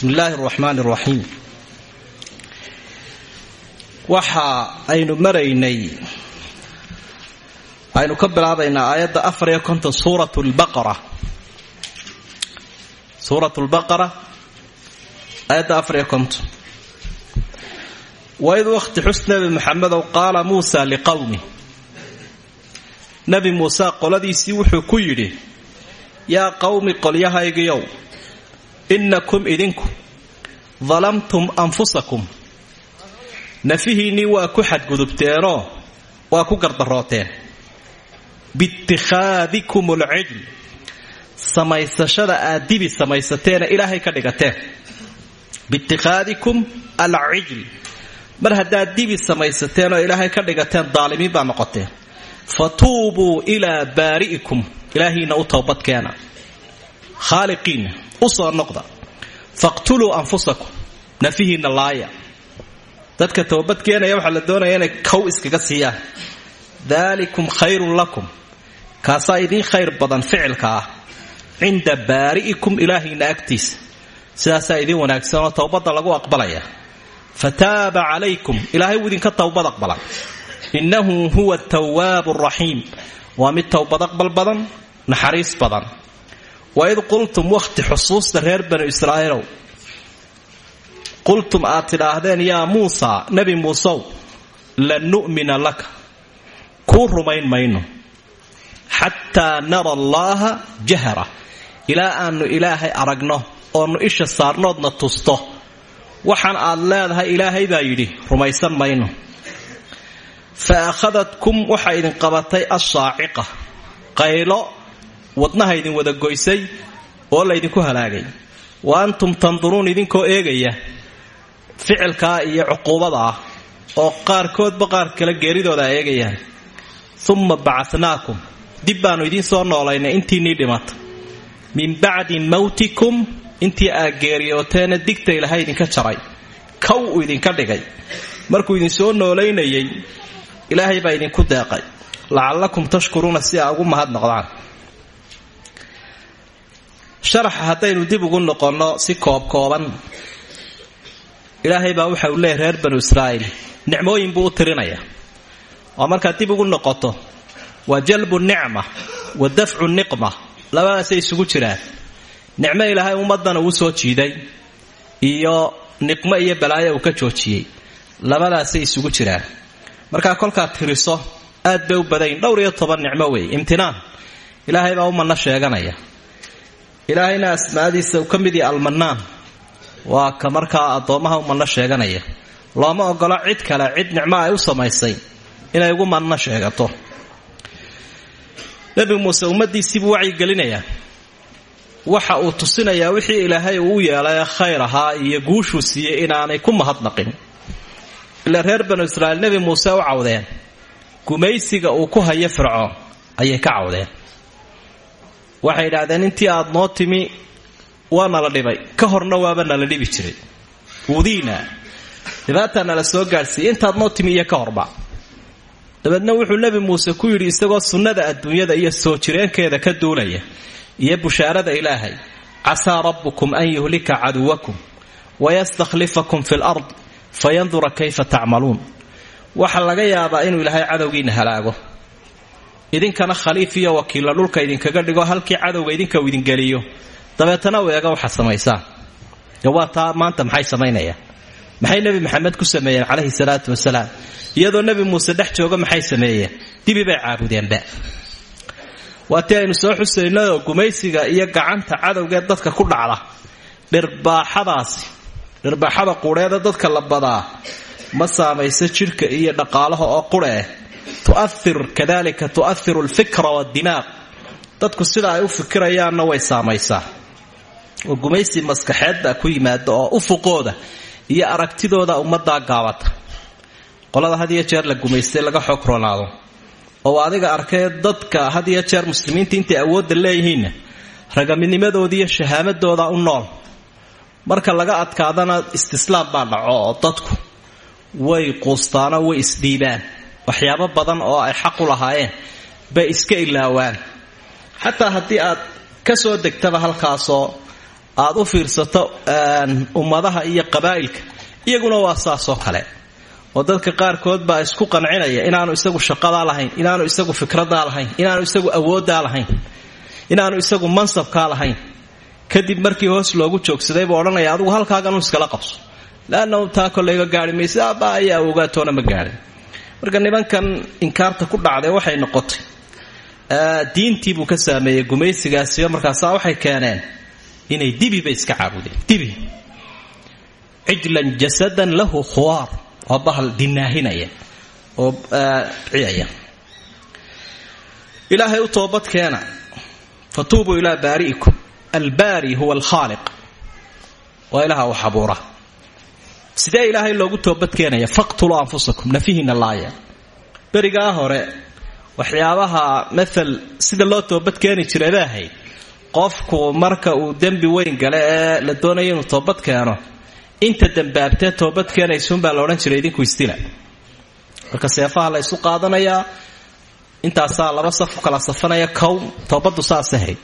bismi illaahi araxmaan araxiim waxa aynu maraynay aynu ka bilaabaynaa aayadda afar iyo konton suurat lbaqara suurat lbaqara aayadda afar iyo konton. Waid wakhti xus nebi maxamedow qaala muusa liqowmi nebi muuse qoladiisii wuxuu ku yidhi yaa qowmi qolyahaygiyow innakum idinku dalamtum anfusakum. Nafihiinnii waa ku xadgudubteenoo waa ku gardarooteen biitikhaadikum alcijl samaysashada aad dibi samaysateena ilaahay ka dhigateen. Biitikhaadikum alcijl mar haddaad dibi samaysateen ilaahay ka dhigateen daalimiin baa noqoteen fa tuubuu ilaa baari'ikum. Ilaahiina u toobadkeena khaaliqiinna u soo noqda. Faqtuluu anfusakum. Nafihiinna laaya. Dadka toobadkeenaya waxaa la doonaya inay kow iskaga siiyaan. Daalikum khayrun lakum. Kaasaa idiin khayr badan ficilka ah. Cinda baari'ikum ilaahiinna agtiisa. Sidaasaa idiin wanaagsan oo towbadda lagu aqbalaya. Fa taaba calaykum. Ilaahay wuu idinka towbad aqbala innahu huwa tawaabu raxiim waa mid towbad aqbal badan naxariis badan waid qultum wakhti xusuusta reer banu israa'iilow qultum aad tidhaahdeen yaa muusa nebi muusow lan nu'mina laka. Kuu rumayn mayno. Xataa nara allaaha jahra. Ilaa aannu ilaahay aragno oonu isha saarnoodna tusto. Waxaan aad leedahay ilaahay baa yidhi rumaysan mayno. Fa akhadadkum waxaa idin qabatay assaaciqa qaylo wadnaha idin wada goysay oo laydinku halaagay. Wa antum tanduruun idinkoo eegaya ficilkaa iyo cuquubada ah oo qaarkoodba qaar kale geeridooda ay eegayaan. Umma bacatnaakum dib baannu idiin soo noolaynay intiinnii dhimata min bacdi mawtikum intii aad geeriyooteena digta ilahay idinka jaray. Kow uu idinka dhigay. Markuu idin soo noolaynayay ilaahay baa idinku deeqay. Lacallakum tashkuruuna si aa ugu mahadnoqdaan sharaxa haddaynu dib ugu noqonno si koobkooban. Ilaahay baa waxa uu leeyahy reer banu israa'iil nicmooyin buu u tirinaya. Oo markaad dib ugu noqoto waa jalbu nicma wa dafcu niqma. Labadaasay isugu jiraan. Nicmo ilaahay ummadana uu soo jiiday iyo niqmo iyo balaayo uu ka joojiyey. Labadaasay isugu jiraan. Markaa kolkaad tiriso aad bay u badayn. Dhowr iyo toban nicmo weeye imtinaan. Ilaahay baa u manno sheeganaya ilaahayna asmaadiisa ka mid yahay almanaan waa ka markaa addoommaha u manno sheeganaya. Looma ogola cid kale cid nicmo ay u samaysay inay ugu manno sheegato. Nebi muuse ummadiisiibuu wacyigelinayaa waxa uu tusinayaa wixii ilaahay uu u yeelay khayr ahaa iyo guushuu siiyey inaanay ku mahadnaqin. Ila reer banu israa'iil nebi muuse u cawdeen. Gumaysiga uu ku hayo fircoon ayay ka cawdeen waxay idhaahdeen intii aad noo timi waa nala dhibay. Ka horna waaba nala dhibi jiray. Udiina dhibaataa nala soo gaadhsiiyey. Intaad noo timi iyo ka horba. Dabeedna wuxuu nebi muuse ku yidhi isagoo sunnada adduunyada iyo soo jireenkeeda ka duulaya iyo bushaarada ilaahay casaa rabbukum an yuhlika caduwakum wayastakhlifakum fi lard fayandura kayfa tacmaluun. Waxaa laga yaabaa inuu ilaahay cadowgiinna halaago idinkana khaliif iyo wakiilla dhulka idinkaga dhigo halkii cadowga idinka uu idingeliyo dabeetana u eega waxaad samaysaan waa taa maanta maxay samaynayaan? Maxay nebi maxamed ku sameeyeen calayhi salaatu wasalaam? Iyadoo nebi muuse dhex jooga maxay sameeyeen? Dibi bay caabudeenba. Waa tii aynu soo xusaynayoo gumaysiga iyo gacanta cadowgee dadka ku dhacda. Dhirbaaxadaasi dhirbaaxada quudheeda dadka la badaa ma saamayso jidhka iyo dhaqaalaha oo qureh tuair kadalika tu'ahiru alfikra waaddimaaq dadku sida ay u fikirayaanna way saamaysaa. Oo gumaysi maskaxeed baa ku yimaada oo ufuqooda iyo aragtidooda ummaddaa gaabata. Qolada had iyo jeer la laga xoog roonaado. Oo adiga arkee dadka had jeer muslimiinta intay awoodda leeyihiinna ragaminimadooda iyo shahaamadooda u nool. Marka laga adkaadana istislaam baa dhaco dadku way quustaanoo way isdhiibaan waxyaabo badan oo ay xaq u lahaayeen bay iska ilaawaan. Xataa haddii aad ka soo degtaba halkaasoo aad u fiirsato ummadaha iyo qabaa'ilka iyaguna waa saasoo kale. Oo dadka qaarkood baa isku qancinaya inaanu isagu shaqadaa lahayn inaanu isagu fikradaa lahayn inaanu isagu awooddaa lahayn inaanu isagu mansabkaa lahayn. Kadib markii hoos loogu joogsaday buu odhanaya adigu halkaaganu iskala qabso. Leannahu taa kollayba gaari maysa aabba ayaa ogaatoona ma gaadhin marka nimankan inkaarta ku dhacday waxay noqotay diintii buu ka saameeyey gumaysigaasiyo markaasaa waxay keeneen inay dibiba iska caabudeen dibi. Cijlan jasadan lahu khuwaar waa bahal dinaahinaya oo ciyaya ilaahay u toobad keena fatuubuu ilaa baari'ikum albaari huwa alkhaaliq. Waa ilaha wax abuura sidee ilaahay loogu toobad keenaya? Faqtuluu anfusakum nafihiina laaya. Berigaa hore waxyaabaha maal sida loo toobad keeni jiray bay ahayd? Qofku marka uu dembi weyn gale ee la doonayo inuu toobad keeno inta dembaabtee toobad keenaysuunbaa la odhan jiray idinku istila marka seefaha la ysu qaadanayaa intaasaa laba saf u kala safanaya kow toobaddu saas ahayd.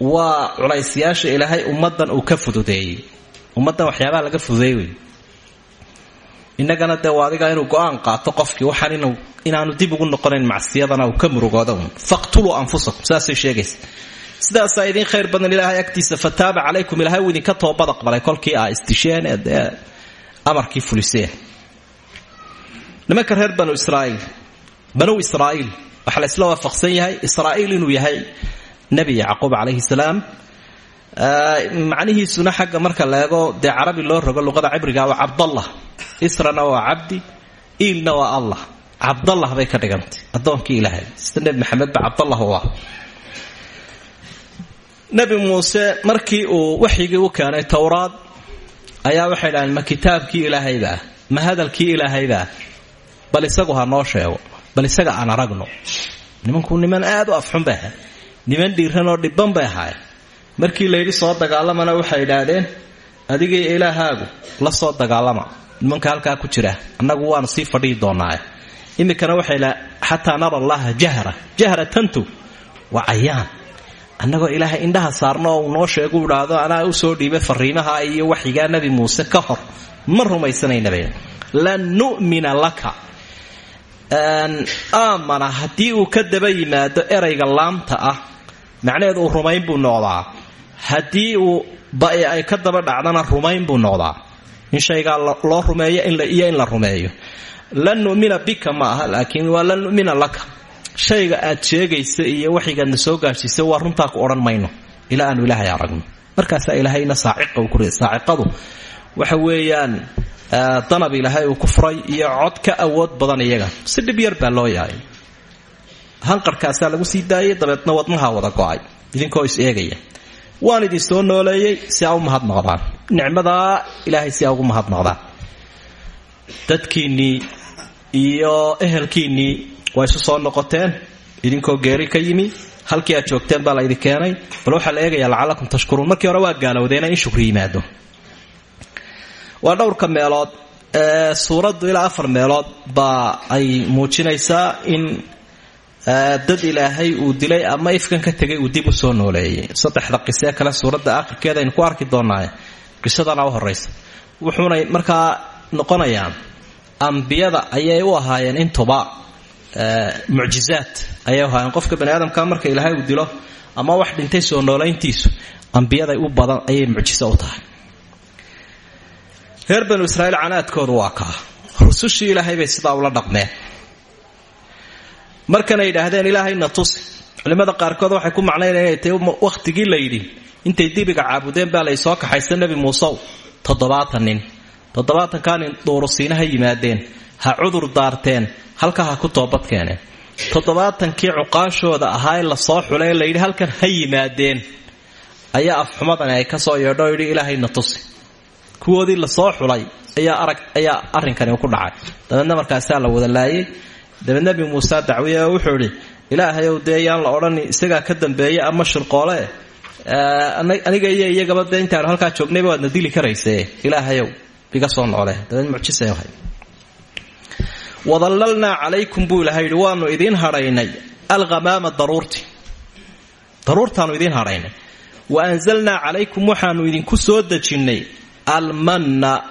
Waa culaysyaasha ilaahay ummaddan uu ka fududeeyey ummaddan waxyaabaha laga fududeey wey innagana dee waa adiga inuu go'aan qaato qofkii waxaan inaanu dib ugu noqonayn macsiyadana uu ka murugooda un. Faqtuluu anfusakum saasay sheegaysa. Sidaasaa idiin khayr badan ilaahay agtiisa fataaba calaykum ilahay uu idinka toobad aqbalay kolkii aa istisheen ee dee amarkii fuliseen nimanka reer banu israa'iil banu israa'iil waxaa la isla waafaqsan yahay israa'iil inuu yahay nebi yacquub calayhi salaam macnihiisuna xagga marka la eego dee carabi loo rogo luqada cibriga waa cabdallah. Israna waa cabdi iilna waa allah. Cabdallah bay ka dhigantay addoonkii ilaahay. Sida nebi maxamed ba cabdallah u ah muuse markii uu waxyigii u keenay towraad ayaa waxay dhahdeen ma kitaabkii ilaahaybaah ma hadalkii ilaahaybaah bal isagu ha noo sheego. Bal isaga aan aragno. Nimanku niman aad u afxun bay ahayd niman dhiiranoo dhibban bay ahaayeen markii layidhi soo dagaalamana waxay idhaahdeen adigay ilaahaagu la soo dagaalama. Nimanka halkaa ku jira annagu waanu sii fadhihi doonaaye iminkana waxay la xataa nara allaha jahra jahratantu waa cayaan. Annagoo ilaahay indhaha saarno oo noo sheegu idhaahdo anaa u soo dhiibay fariimaha iyo waxyigaa nebi muuse ka hor. Ma rumaysanaynaba lan nu'mina laka. Aamana haddii uu ka daba yimaado erayga laamta ah macnaheedu uu rumayn buu noqdaa haddii uu ba'i ay ka daba dhacdana rumayn buu noqdaa. In shaygaa loo rumeeyo iyo in la rumeeyo. Lan numina bika ma aha laakiin waa lan numina laka. Shayga aad sheegaysa iyo waxigaadna soo gaadhsiisa waa runtaa ku odhan mayno. Ilaa aanu ilaahay aragno. Markaasaa ilaahayna saaciqadu waxa weeyaan danab ilaahay uu ku furay iyo cod ka awood badan iyaga. Si dhib yar baa loo yahay hanqarhkaasaa lagu sii dabeedna wadnaha wada go'ay. Idinkoo is eegaya waan idin soo nooleeyey si aa u mahadnoqdaan nicmadaa ilaahay si aa ugu mahadnoqdaan dadkiinnii iyo ehelkiinnii waa isu soo noqoteen. Idinkoo geeri ka yimi. Halkii aad joogteen baa la idin keenay. Bal waxaa la eegayaa lacalakum tashkuruun. Markii hore waa gaalowdeena in shukri yimaado. Waa dhowrka meelood ee suuraddu ilaa afar meelood baa ay muujinaysaa in dad ilaahay uu dilay ama ifkan ka tegay uu dib u soo nooleeyay. Saddexda qisee kale suuradda akhirkeeda aynu ku arki doonaaye qisadana u horaysa wuxuunay markaa noqonayaan ambiyada ayay u ahaayeen intuba. Mucjizaad ayay u ahaayeen. Qofka bani aadamka marka ilaahay uu dilo ama wax dhintay soo noolayntiisu ambiyaday u badan ayay mucjiso u tahay. Reer banu israiil canaadkoodu waa rusushii ilaahay bay sidaa ula dhaqmeen markanay yidhaahdeen ilaahayna tusi. Culimmada qaarkood waxay ku macnaynaya inay tahay wakhtigii la yidhi intay dibiga caabudeen baa lay soo kaxaysa nebi muusew toddobaatan nin. Toddobaatankaa ha yimaadeen ha cudur daarteen halka ha ku toobad keeneen. Toddobaatankii cuqaashooda ahaa ee la soo xulay layidhi halkan ha yimaadeen. Ayaa afxumadani ay ka soo yeedho yidhi ilaahayna tusi. Kuwoodii la soo xulay ayaa arag ayaa arrinkani ku dhacay. Dabeedna markaasaa la wada laayay dabeed nebi muuse dacwiye wuxuu idhi ilaahayow dee yaan la odhan isagaa ka dambeeya ama shirqoole? Aniga iyo iyagaba dee intaanu halkaa joognayba waadna dili karayse ilaahayow iga soo noole wadallalnaa calaykum buu ilahay yidhi waanu idiin hadhaynay alghamaama daruurti. Daruurtaanu idiin hadhaynay wa anzalnaa calaykum waxaannu idinku soo dejinnay almanna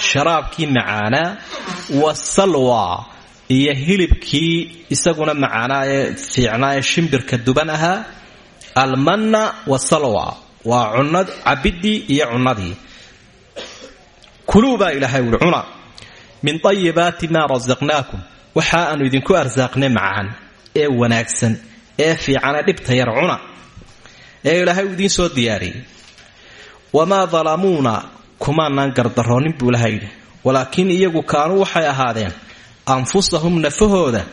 sharaabkii macaanaa wasalwa iyo hilibkii isaguna macaanaa ee fiicnaa ee shimbirka duban ahaa almanna wasalwa waa cunad cabidii iyo cunnadii. Kuluu baa ilaahay wuhi cuna min tayibaati maa rasaqnaakum waxa aanu idinku arsaaqnay macaan ee wanaagsan ee fiicane dhibta yar cuna. Ee ilaahay uu idiin soo diyaariyey wamaa dalamuuna kumaanaan gardaroonin buu ilaha yidhi. Walaakiin iyagu kaanuu waxay ahaadeen anfusahum nafahooda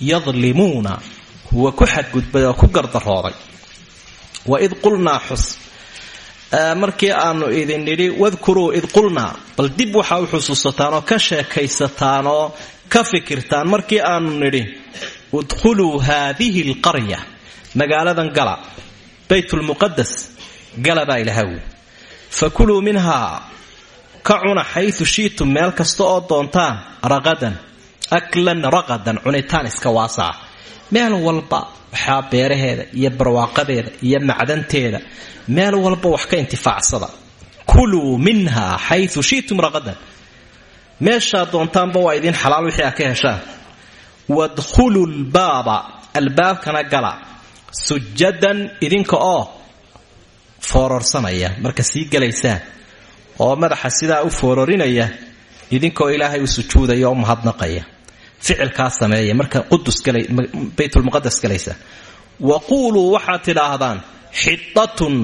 yadlimuuna kuwa ku xadgudbay oo ku gardarooday waid qulnaa xus markii aanu idin nidhi wadkuruu id qulnaa bal dib waxaa u xusuusataan oo ka sheekaysataan oo ka fikirtaan markii aanu nidhi udkhuluu haadihi alqarya magaaladan gala baytulmuqadas gala baa ilahawi fakuluu minhaa ka cuna xayu shiitum meel kasta oo doontaan raqadan aklan raqadan cunitaan iska waasaca meel walba waxaa beeraheeda iyo barwaaqadeeda iyo macdanteeda meel walba wax ka intifaacsada. Kuluu minha xayu shiitum raqadan. Meeshaa doontaanba waa idiin xalaal wixii a ka heshaan wadkhuluu lbaaba albaabkana gala. Sujadan idinka oo foororsanaya marka sii galaysaan. Oo madaxa sidaa u foororinaya idinkoo ilaahay u sujuudaya oo mahadnaqaya ficilkaa sameeya marka qudusbaytulmuqadas galaysa wa quuluu waxaad tidhaahdaan xidatun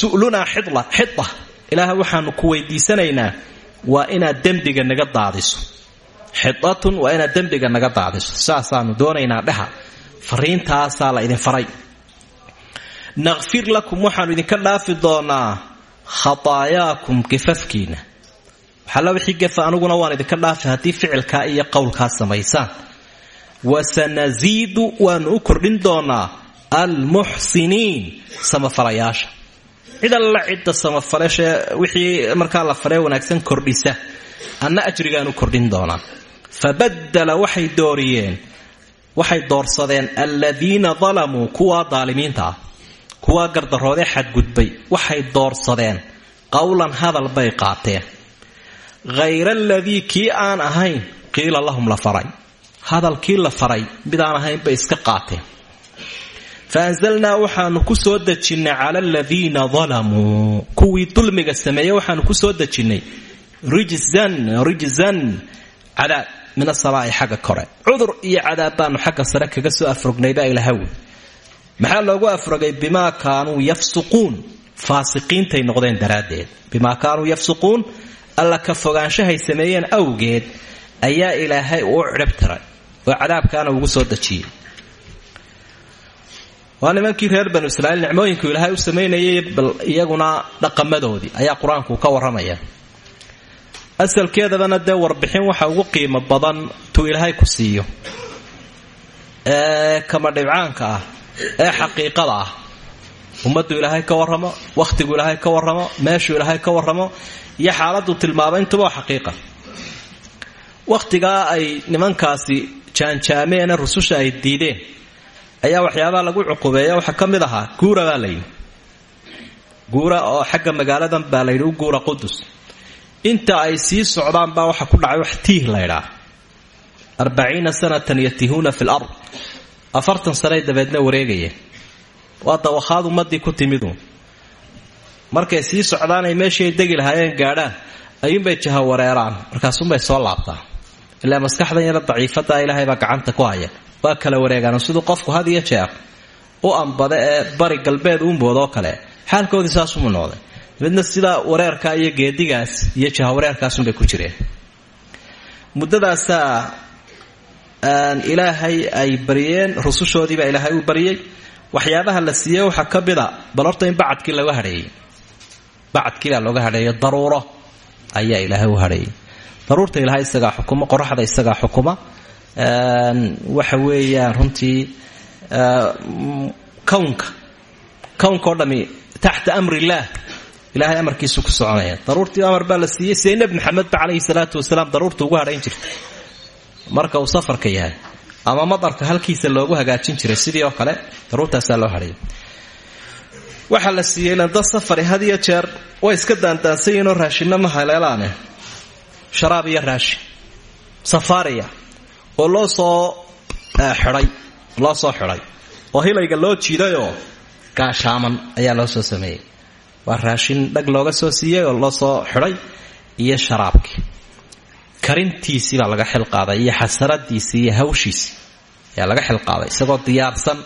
su'lunaa xida ilaahay waxaanu ku weydiisanaynaa waa inaad dembiga naga daadiso. Xidatun waa inaad dembiga naga daadiso. Saasaanu doonaynaa dheha fariintaasaa la idin faray. Naqfir lakum waxaanu idinka dhaafi doonaa khataayaakum gafafkiina waxalla wixii gafa aniguna waan idinka dhaafi haddii ficilkaa iyo qowlkaa samaysaan wasanasiidu waanu u kordhin doonaa almuxsiniin samafalayaasha. Cid alla cidda samafalashee wixii markaa la faree wanaagsan kordhisa. Anna ajrigaan u kordhin doonaa. Fabadala waxay dooriyeen waxay doorsadeen aladiina dalamuu kuwaa daalimiinta ah kuwaa gardaroodee xadgudbay. Waxay doorsadeen qowlan hadal bay qaateen hayra aladii kii aan ahayn qiila lahum la faray hadalkii la faray midaan ahayn bay iska qaateen fa anzalnaa waxaanu ku soo dejinnay cala aladiina dalamuu kuwii dulmiga sameeyey waxaanu ku soo dejinnay rijzan rijzan cadaab min asamaa'i xagga kore cudur iyo cadaab baanu xagga sare kaga soo afrognay baa ilahawi maxaa loogu afrogay bimaa kaanuu yafsuquun faasiqiintay noqdeen daraaddeed bimaa kaanuu alla ka fogaanshahay sameeyeen awgeed ayaa ilaahay uu cidhib tiray oo cadaabkaana ugu soo dejiyey. Waa nimankii reer banu israiil nicmooyinku ilaahay u samaynayay bal iyaguna dhaqamadoodii ayaa qur'aanku ka warramaya asalkeedabana dee warbixin waxa ugu qiimo badan tuu ilaahay ku siiyo. Ee kama dhibcaanka ah ee xaqiiqada ah. Ummaddu ilaahay ka warramo wakhtigu ilaahay ka warramo meeshuu ilaahay ka warramo iyo xaaladdu tilmaamo intuba xaqiiqa. Wakhtigaa ay nimankaasi jaanjaameene rususha ay diideen ayaa waxyaabaha lagu cuqubeeya waxaa ka mid ahaa guura baa guura oo xagga magaaladan baa layidhi u guura qudus inta ay sii socdaan baa waxa ku dhacay wax tiih laydhaa arbaciina sanatan yatihuuna fi lard afartan sanay dabeedna wareegayeen. Waa dawakhaad ummadii ku timidu markay sii meeshii ay degi lahaayeen gaadhaan ayuunbay jaha wareeraan. Markaasunbay soo laabtaa ilaa maskaxdan yara daciifada ilaahay baa gacanta ku haya. Waa kala wareegaan siduu qofku had iyo jeer u ambada bari galbeed u moodoo kale. Xaalkoodii saasuma noqday. Midna sidaa wareerka iyo geedigaas iyo jahawareerkaasunbay ku jireen. Muddadaasaa ilaahay ay baryeen rusushoodiibaa ilaahay u baryay waxyaabaha la siiyey waxaa ka mida bal horta in bacadkii laga hadheeyey bacadkiibaa looga hadheeyo daruuro ayaa ilaahay u hadheeyey daruurta ilaahay isagaa xukuma qoraxda isagaa xukuma. Waxa weeyaan runtii kownka kownka oo dhami amri illaah ilahay amarkiisu ku soconaya. Daruurtii amar baa la siiyey siday nebi maxamedba calayhi salaatu wasalaam daruurta ugu hadhayn jirta marka uu safarka yahay ama madarka halkiisa loogu hagaajin jiray sidii oo kale daruurtaasaa loo hadhaya waxaa la siiyey landa safari had iyo jeer way iska daandaansan yihiinoo raashinna ma haleelaane. Sharaab iyo raashin safaariya. Oo loo soo xidhay. Loo soo xidhay. Oo hilayga loo jiidayoo gaashaaman ayaa loo soo sameeyey. Waa raashin dhag looga soo siiyey oo loo soo xidhay iyo sharaabkii karintiisii baa laga xilqaaday iyo xasaradiisii iyo hawshiisii ayaa laga xilqaaday isagoo diyaarsan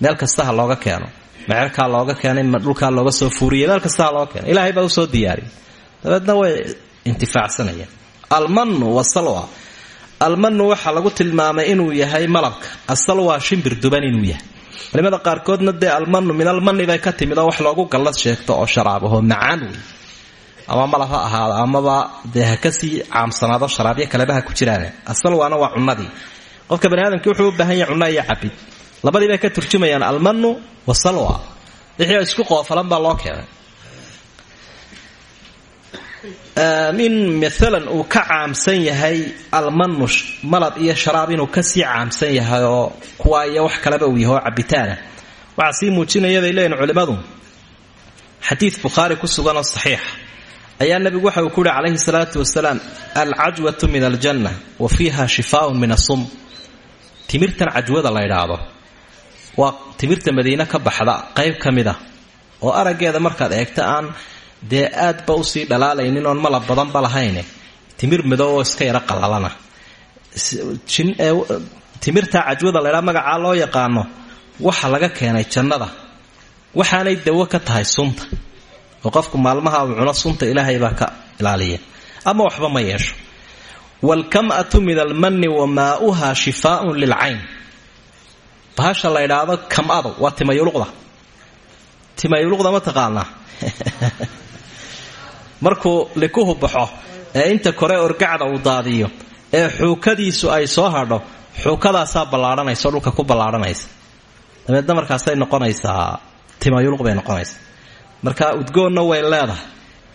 meel kasta ha looga keeno mecerkaa looga keenay dhulkaa looga soo fuuriyey meel kasta ha looga keeno ilaahay baa u soo diyaariyay dabeedna way intifaacsanayeen almanu wasalwa almanu waxaa lagu tilmaamay inuu yahay malabka. Asalwa shimbir duban inuu yahay. Culimada qaarkoodna dee almanu min almani bay ka timid wax loogu gallad sheegto oo sharaabahoo macaan wey ama malab ha ahaado amaba dee ha ka sii caamsanaado sharaabyo kaleba ku jiraan asalwaana waa cunadii qofka bani wuxuu u baahan yahay cunno cabid labadii ka turjumayaan almanu wasalwa wixii isku qoofalan baa loo keenay. In maalan uu ka caamsan yahay almanu malab iyo sharaab inuu ka sii caamsan yahay oo kuwa iyo wax kaleba uu yahay oo cabitaana. Waxaa sii muujinaya bay leeyihiin culimmadu. Xadiid ku suganoo saxiixa ayaa waxa uu ku yihi calayhi salaatu wasalaam alcajwatu min aljanna wa fiiha shifaaun min asum timirtan cajwada la ydhaahdo waa timirta madiine ka baxda qayb ka mid a oo araggeeda markaad eegta aan dee aadba u sii dhalaalaynin oon malab badanba lahayne timir madow oo iska yaro qalalana timirta cajwada laydhaa magacaa loo yaqaano waxa laga keenay jannada. Waxaanay dawo ka tahay sunta. Oo qofku maalmaha uu cuno sunta ilaahay baa ka ilaaliya. Ama waxba ma yeesho. Waalkam'atu min almanni wa maa'uha shifaaun lilcayn bahasha la ydhaahdo kam'adu waa timayuluqda timayuluqda ma taqaanaa? Markuu likuhu baxo ee inta kore orgacda uu daadiyo ee xuukadiisu ay soo hadho xuukadaasaa ballaadhanaysa oo dhulka ku ballaadhanaysa dabeedna markaasay noqonaysaa timayuluq bay noqonaysaa marka udgoonna way leedahay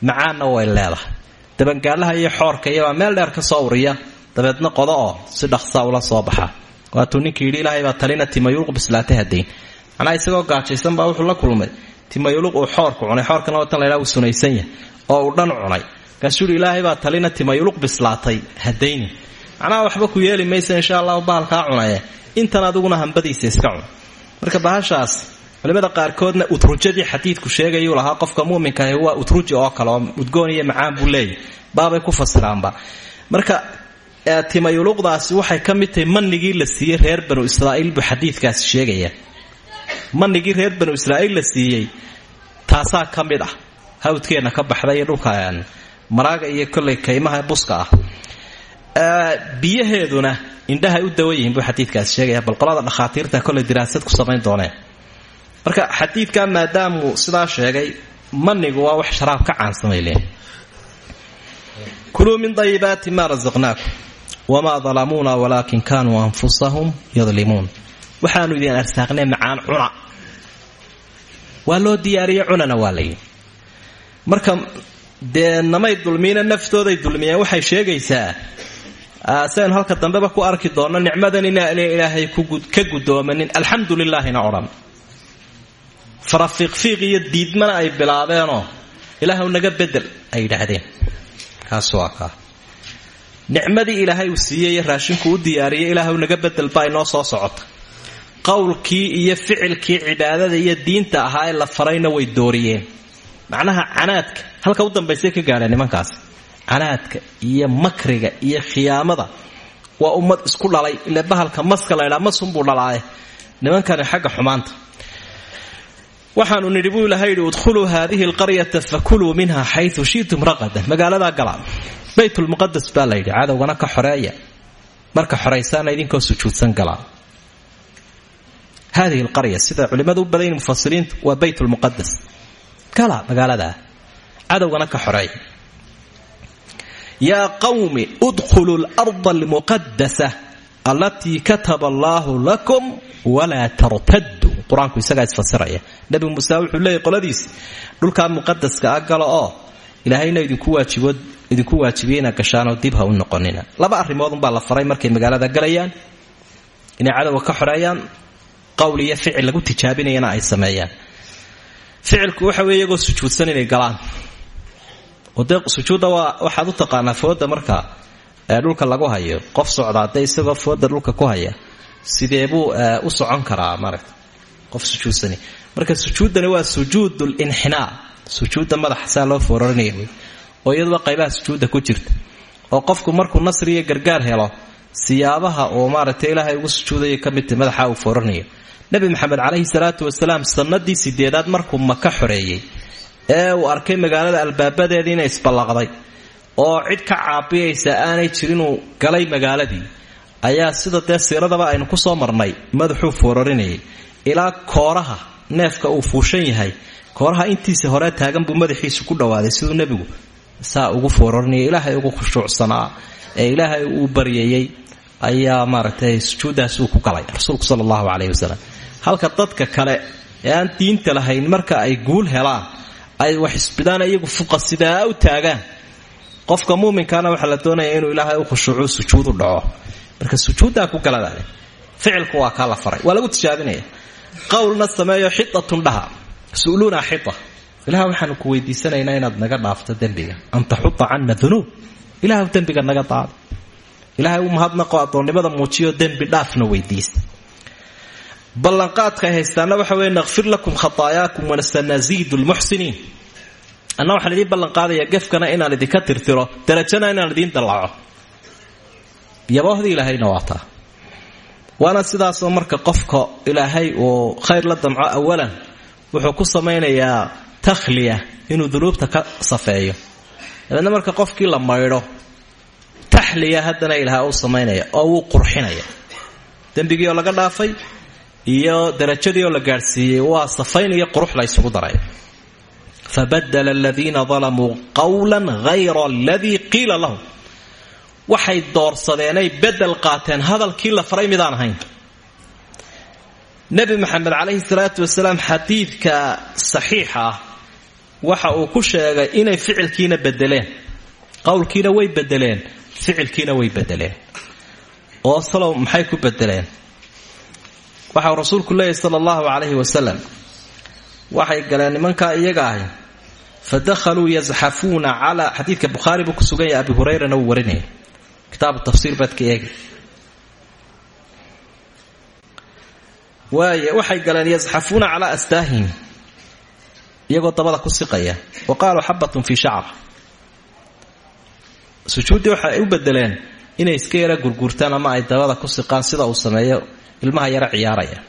macaanna way leedahay. Dabangaalaha iyo xoorka iyabaa meel dheer ka soo uriya dabeedna qodo oo si dhaqsaa ula soo baxa waatuu ninkii yidhi ilaahay baa talina timayuluq bislaata hadayn macnaa isagoo gaajaysan baa wuxuu la kulmay. Timayuluq uu xoorku cunay. Xoorkana watan laydhaa uu sunaysan yahay oo uu dhan cunay. Markaasuu ilaahay baa talina timayuluq bislaatay hadayni macnaha waxba ku yeeli maysa insha allahu bahalkaa cunaye. Intan adiguna hambadiisa iska cun. Marka bahashaas culimada qaarkoodna utrujadii xadiidku sheegayuu lahaa qofka muminkaah waa utruji oo kale oo udgoon iyo macaan buu baabay ku fasiraanba. Marka timayuluqdaasi waxay ka mid tahay manigii la siiyey reer banu israa'iil buu xadiidkaasi sheegaya. Manigii reer banu israa'iil la siiyey taasaa ka mid ah. Hawdkeenna ka baxda iyo maraaga iyo kollay kaymaha buska ah. Biyaheeduna indhahay u dawan yihiin buu sheegaya bal qolada dhakhaatiirta kollay diraasad ku samayn dooneen marka xadiidka maadaamuu sidaa sheegay manigu waa wax sharaab ka caansamay leen kuluu min dayibaati maa rasaqnaakum wamaa dalamuuna walaakin kaanuu anfusahum yadlimuun waxaanu idin arsaaqnay macaan cuna waa loo diyaariye cunana waa marka dee namay dulmiina naftooday dulmiyeen waxay sheegaysaa saynu halka dambeba ku arki doonno nicmadan inaan ilaahay ka guddoomanin alxamdu lilaahina odhan farafiiqfiiq iyo diidmana ay bilaabeenoo ilaahw naga bedel ay yidhaahdeen. Kaas waa kaa nicmadii ilaahay uu siiyey raashinku u diyaariyey ilaahw naga bedel baa inoo soo socota. Qowlkii iyo ficilkii cibaadada iyo diinta ahaa ee la farayna way dooriyeen. Macnaha canaadka halka u dambaysay ka gaadheen nimankaas. Canaadka iyo makriga iyo khiyaamada waa ummad isku dhalay ile bahalka maska laydhaa masunbuu dhalaaye. Nimankani xagga xumaanta. Waxaanu nidhi buu ilahay yidhi udkhuluu haadihi alqaryata fakuluu baytulmuqadas baa layidhi cadowgana ka xoreeya. Marka xoraysaana idinkoo sujuudsan galaa hadihi alqarya sida culimmadu u badayn mufasiriintu waa bayt lmuqadas gala magaaladaa cadowgana ka xoreeya. Yaa qawmi udkhuluu larda almuqadasa allatii kataba allaahu lakum walaa tartaduu qur'aanku isfasiraya nebi muuse wuxuu leeyahy qoladiisi dhulkaa muqadaska a gala oo ilaahayna idinku waajibiyey inaad gashaanoo dib ha u noqonina. Laba arrimoodunbaa la faray markay magaalada galayaan inay cadowga ka xoreeyaan qowl iyo ficil lagu tijaabinayana ay sameeyaan. Ficilku waxa weeye iyagoo sujuudsan inay galaan. Oo dee sujuudda waa waxaad u taqaanaa fooda marka dhulka lagu hayo. Qof socdaa dee isagoo fooda dhulka ku haya sidee buu u socon karaa maragta qof sujuudsani. Marka sujuuddani waa sujuud linxinaa sujuudda madaxa saa loo foorarinaya wey oo iyaduba qaybaha sujuudda ku jirta. Oo qofku markuu nasri iyo gargaar helo siyaabaha uu maaragtay ilaahay ugu sujuudaya ka midta madaxa uu fooranayo nebi maxamed caleyhi salaatu wasalaam sanadii sideedaad markuu maka xoreeyey ee uu arkay magaalada albaabadeedii inay isballaqday oo cid ka caabiyaysa aanay jirinuu galay magaaladii ayaa sida dee siiradaba aynu ku soo marnay madaxuu foorarinayay ilaa kooraha neefka uu fuushan yahay kooraha intiisa hore taagan buu madaxiisu ku dhowaaday siduu nebigu saa ugu foorarinaya ilaahay ugu khushuucsanaa ee ilaahay uu baryayey ayaa maaragtay sujuuddaas uu ku galay rasuulku sala allahu caleyhi halka dadka kale ee aan diinta lahayn marka ay guul helaan ay wax isbidaan iyagu fuqa sidaa u taagaan. Qofka muuminkaana waxaa la doonaya inuu ilaahay u khushuucu sujuudu dhaco. Marka sujuuddaa ku galadaale ficilku waa kaa faray waa lagu tijaabinaya. Qowlna sameeyo xidatun dhaha su'luuna xita ilaah waxaanu ku weydiisanaynaa inaad naga dhaafto dembiga. An taxuta cana dunuub. Ilaah dembiga naga daado ilaahay u mahadnaqo addoonnimada muujiyo dembi dhaafna weydiista. Ballanqaadka ay haystaana waxa weye naqfir lakum khataayakum wanasanaziidu lmuxsiniin anna waxaan idiin ballanqaadaya gefkana inaan idinka tirtiro darajana inaan idiin dallaco. Yaboohdii ilaahayna waa taa waana sidaasoo marka qofka ilaahay uu khayr la damco awalan wuxuu ku samaynayaa takhliya inuu dunuubta ka safeeyo. Dabeedna marka qofkii la maydho taxliya haddana ilaah u samaynaya oo wuu qurxinaya. Dembigii laga dhaafay iyo darajadii oo la gaadhsiiyey waa safayn iyo qurux la ysugu daray. Fabadala aladiina dalamuu qawla hayra aladii qiila lahum. Waxay doorsadeenay bedel qaateen hadalkii la faray midaan ahayn. Nebi maxamed calayhi salaatu wasalaam xadiidka saxiixa ah waxa uu ku sheegay inay ficilkiina bedeleen qowlkiina way bedeleen ficilkiina way bedeleen oo salow maxay ku bedeleen waxau rasuulku leeyahy sala allahu calayhi wasalam waxay galeen nimankaa iyaga ahy fa dakhaluu yazxafuuna calaa xadiidka bukhaari buu ku sugan abi hurayrana wuu warinaya kitaabu tafsiir baad ka eegi. Waxay galeen yazxafuuna calaa astaahim iyagoo dabada ku siqaya. Wa qaaluu xabatun fii sujuuddii waxa u bedeleen inay iska yara gurgurtaan ama ay dabada ku siqaan sida uu sameeyo ilmaha yara ciyaaraya.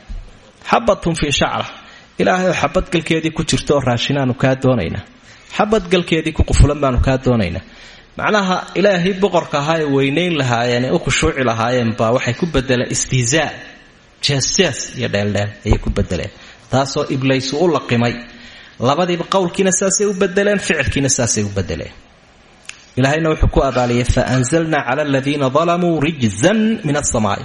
Xabatun fii shacra. Ilaahay xabad galkeedii ku jirto oo raashinaanu kaa doonaynaa xabad galkeedii ku qufulan baanu kaa doonaynaa macnaha ilaahay boqorka ahaa weynayn lahaayeen ee u khushuuci lahaayeen baa waxay ku bedeleen istihzaa jeesjees iyo dheeldheel ayay ku bedeleen taasoo iblaysu u laqimay labadiiba qowlkiina saasay u bedeleen ficilkiina saasay u bedeleen ilaahayna wuxuu ku abaaliyay faanzalna cala aladiina dalamuu rijzan min asamaai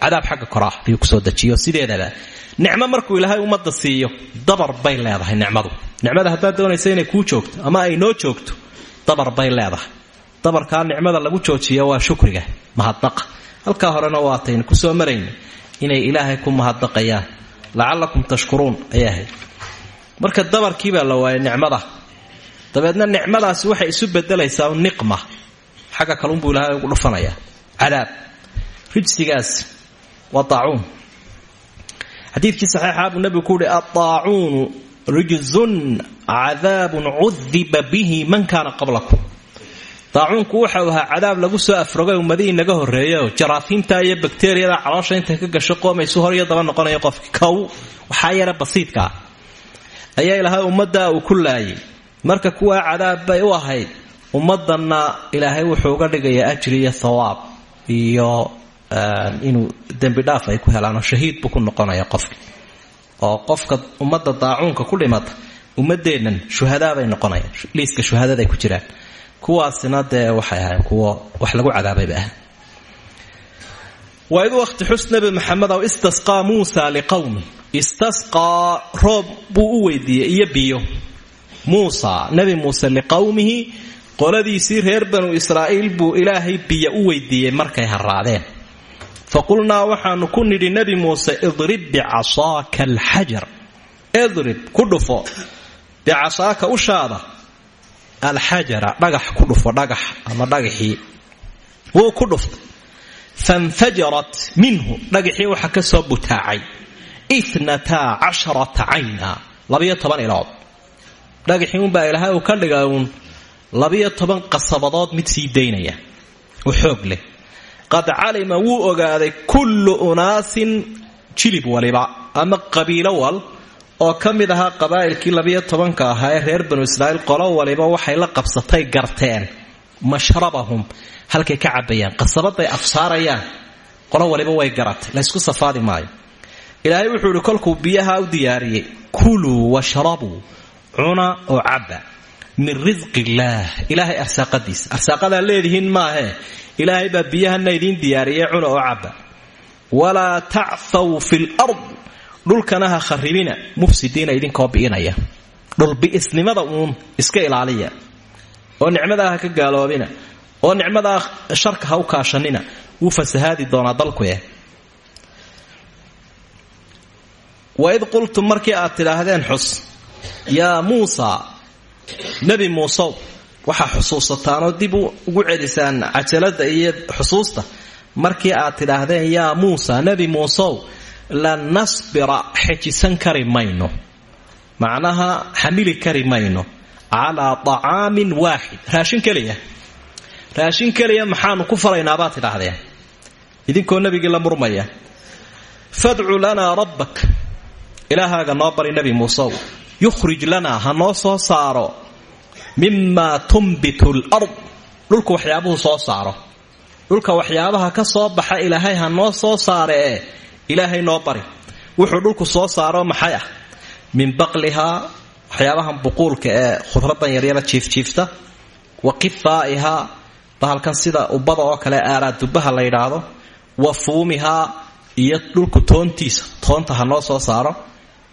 cadaab xagga koraa ayuu ku soo dejiyo sideedaba nicmo markuu ilaahay ummadda siiyo dabar bay leedahay nicmadu. Nicmada haddaad doonaysa inay kuu joogto ama ay noo joogto dabar bay leedahay. Dabarkaa nicmada lagu joojiya waa shukriga mahadnaqa halkaa horena waataynu ku soo marayna inay ilaahay ku mahadnaqayaan. Lacalakum tashkuruun ayay ahayd marka dabarkiibaa la waayay nicmada. Dabeedna nicmadaasi waxay isu bedelaysaa niqma. Xagga kalunbuu ilaahay ugu dhufanayaa. Cadaab. Rijsigaas. Waa daacuun xadiidkii saxiixa buu nebigu ku uhi addaacuunu rijzun cadaabun cudiba bihi man kaana qablakum. Daacuunku waxau ahaa cadaab lagu soo afrogay ummadihii naga horreeyaoo jaraafiinta iyo bakteriyada caloosha intay ka gasho qoomaysu hor iyo daba noqonaya qofki kow waxaa yara basiidkaa ayaa ilaahay ummadda uu ku laayay marka kuwaa cadaab bay u ahayd ummaddanna ilaahay wuxuu uga dhigayaa ajri iyo thawaab iyo inuu dembi dhaaf ay ku helaanoo shahiid buu ku noqonaya qofki. Oo qofka ummadda daacuunka ku dhimata ummadeennan shuhadaa bay noqonayaan liiska shuhadaday ku jiraan. Kuwaasina dee waxay ahayn kuwo wax lagu cadaabayba ah waa id waqti xus nabi maxamedow istasqaa muusa liqowmi istasqaa roob buu u weydiiyey iyo biyo. Muusa nabi muuse liqowmihi qoladiisii reer banu israa'iil buu ilaahay biyo u weydiiyey markay haraadeen fa waxaanu ku nidhi nebi muuse idrib bicasaaka alxajar. Idrib ku dhufo. Bicasaaka ushaada alxajara dhagax ku dhufo dhagax ama dhagaxii. Wuu ku fanfajarat minhu. Dhagaxii waxa ka soo butaacay inataa casharata cayna labiyo toban ilood dhagaxii unbaa ilaahay uu ka dhiga uun labiyo toban qasabadood mid sii daynaya oo xoog leh qad calima wuu ogaaday kullu unaasin jilib waliba ama qabiilo wal oo ka mid ahaa qabaa'ilkii labiyo tobanka ahaa ee reer banu israa'iil qolo waliba waxay la qabsatay garteen mashrabahum halkay ka cabayaan qasabaday afsaarayaan maayo ilaahay wuxuu ihi kolkuu biyaha u diyaariyey kuluu washrabuu cuna oo cabba min risqi illaah ilaahay arsaaqadiisa arsaaqadaa leedihiin maahee ilaahay baa biyahana idiin diyaariyey cuna oo cabba. Walaa tacthaw fi lard dhulkana ha kharibina mufsidiina idinkoo bi'inaya. Dhulbi'isnimada uun iska ilaaliya. Oo nicmadaa ha ka gaaloobina oo nicmadaa sharka ha u kaashanina wuu fasahaadi doonaa dalkueh waid qultum markii aad tidhaahdeen xus yaa muusa nebi muusow waxaa xusuusataanoo dib ugu celisaan cajalada iyo xusuusta. Markii aad tidhaahdeen yaa muusa nebi muusow lan nasbira xejisan kari mayno. Macnaha xamili kari mayno. Calaa طacaamin waaxid. Raashin keliya. Raashin keliya maxaanu ku falaynaabaa tidhaahdeen. Idinkoo nebigii la murmaya fadcu lanaa rabbak ilaahaaga noo bari nebi muusew yukhrij lanaa ha noo soo saaro. Mimaa tunbitu lard. Dhulka waxyaabuhu soo saaro. Dhulka waxyaabaha ka soo baxa ilaahay ha noo soo saare ee ilaahay noo bari. Wuxuu dhulku soo saaro maxay ah? Min baqlihaa waxyaabahan buquulka ee khudradan yaryara jiifjiifta. Wa qifaa'ihaa bahalkan sida ubbada oo kale aaraa dubaha la yidhaahdo. Wa fuumihaa iyo dhulku toontiisa. Toonta ha noo soo saaro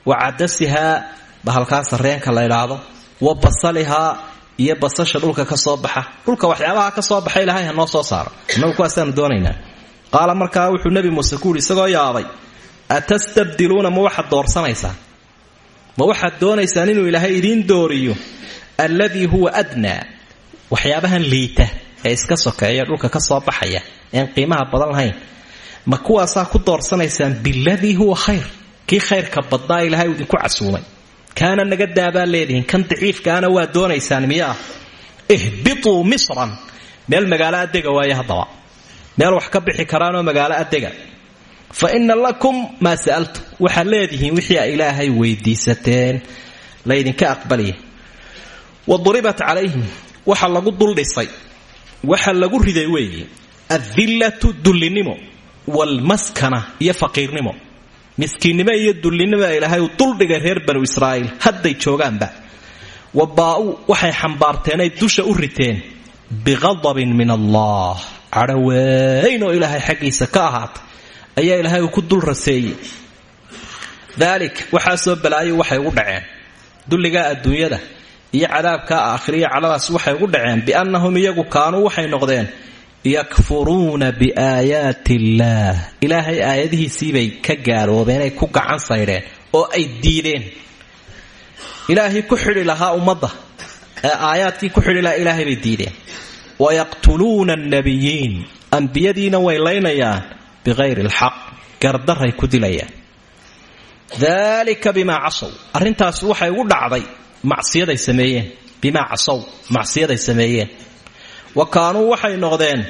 wa cadasihaa bahalkaa sarreenka la ydhaahdo wa basalihaa iyo basasha dhulka ka soo baxa. Dhulka waxyaabaha ka soo baxa ilaahay ha noo soo saaro. Innagu kuwaasaanu doonaynaa. Qaala markaa wuxuu nebi muuse ku isagoo yaabay atastabdiluuna ma waxaad doorsanaysaan ma waxaad doonaysaan inuu ilaahay idiin dooriyo? Alladii huwa adnaa. Waxyaabahan liita ee iska sokeeya dhulka ka soo baxaya een qiimaha badan lahayn. Ma kuwaasaa ku doorsanaysaan biladii huwa khayr kii khayrka badnaa ilaahay uu idinku casuumay. Kaana naga daabaa leedihiin. Kan daciifkaana waa doonaysaan miyaa? Ihbituu misran. Meel magaalo adega waaye haddaba. Meel wax ka bixi karaanoo magaalo adega fa ina lakum maa sa'altum waxaad leedihiin wixii a ilaahay weydiisateen. Laydinka aqbalaya wa duribat calayhim. Waxa lagu duldhisay waxa lagu riday weeye adillatu dullinimo waalmaskana iyo faqiirnimo miskiinnimo iyo dullinimo ilaahay uu duldhigay reer banu israa'iil hadday joogaanba. Wa baa-u waxay xambaarteenay dusha u riteen biqadabin min allah. Cadho weyn oo ilaahay xaggiisa ka ahaatay ayaa ilaahay uu ku dul raseeyey. Daalik waxaasoo balaayo waxay ugu dhaceen. Dulligaa adduunyada iyo cadaabkaa aakhiriya cadhadaas waxay ugu dhaceen biannahum iyagu kaanuu waxay noqdeen yakfuruuna biaayaati illaah ilaahay aayadihiisiibay ka gaaloobeen ay ku gacan saydheen oo ay diideen. Ilaahay ku xidhi lahaa ummadda ee ku xidhi lahaa ilaahay bay diideen. Wayaqtuluuna annabiyiin ambiyadiina way laynayaan biqayri alxaq gardaray ku dilayaan. Dalika bimaa casow arrintaasi waxay ugu dhacday macsiyaday sameeyeen bimaa casow macsiyaday sameeyeen wa kaanuu waxay noqdeen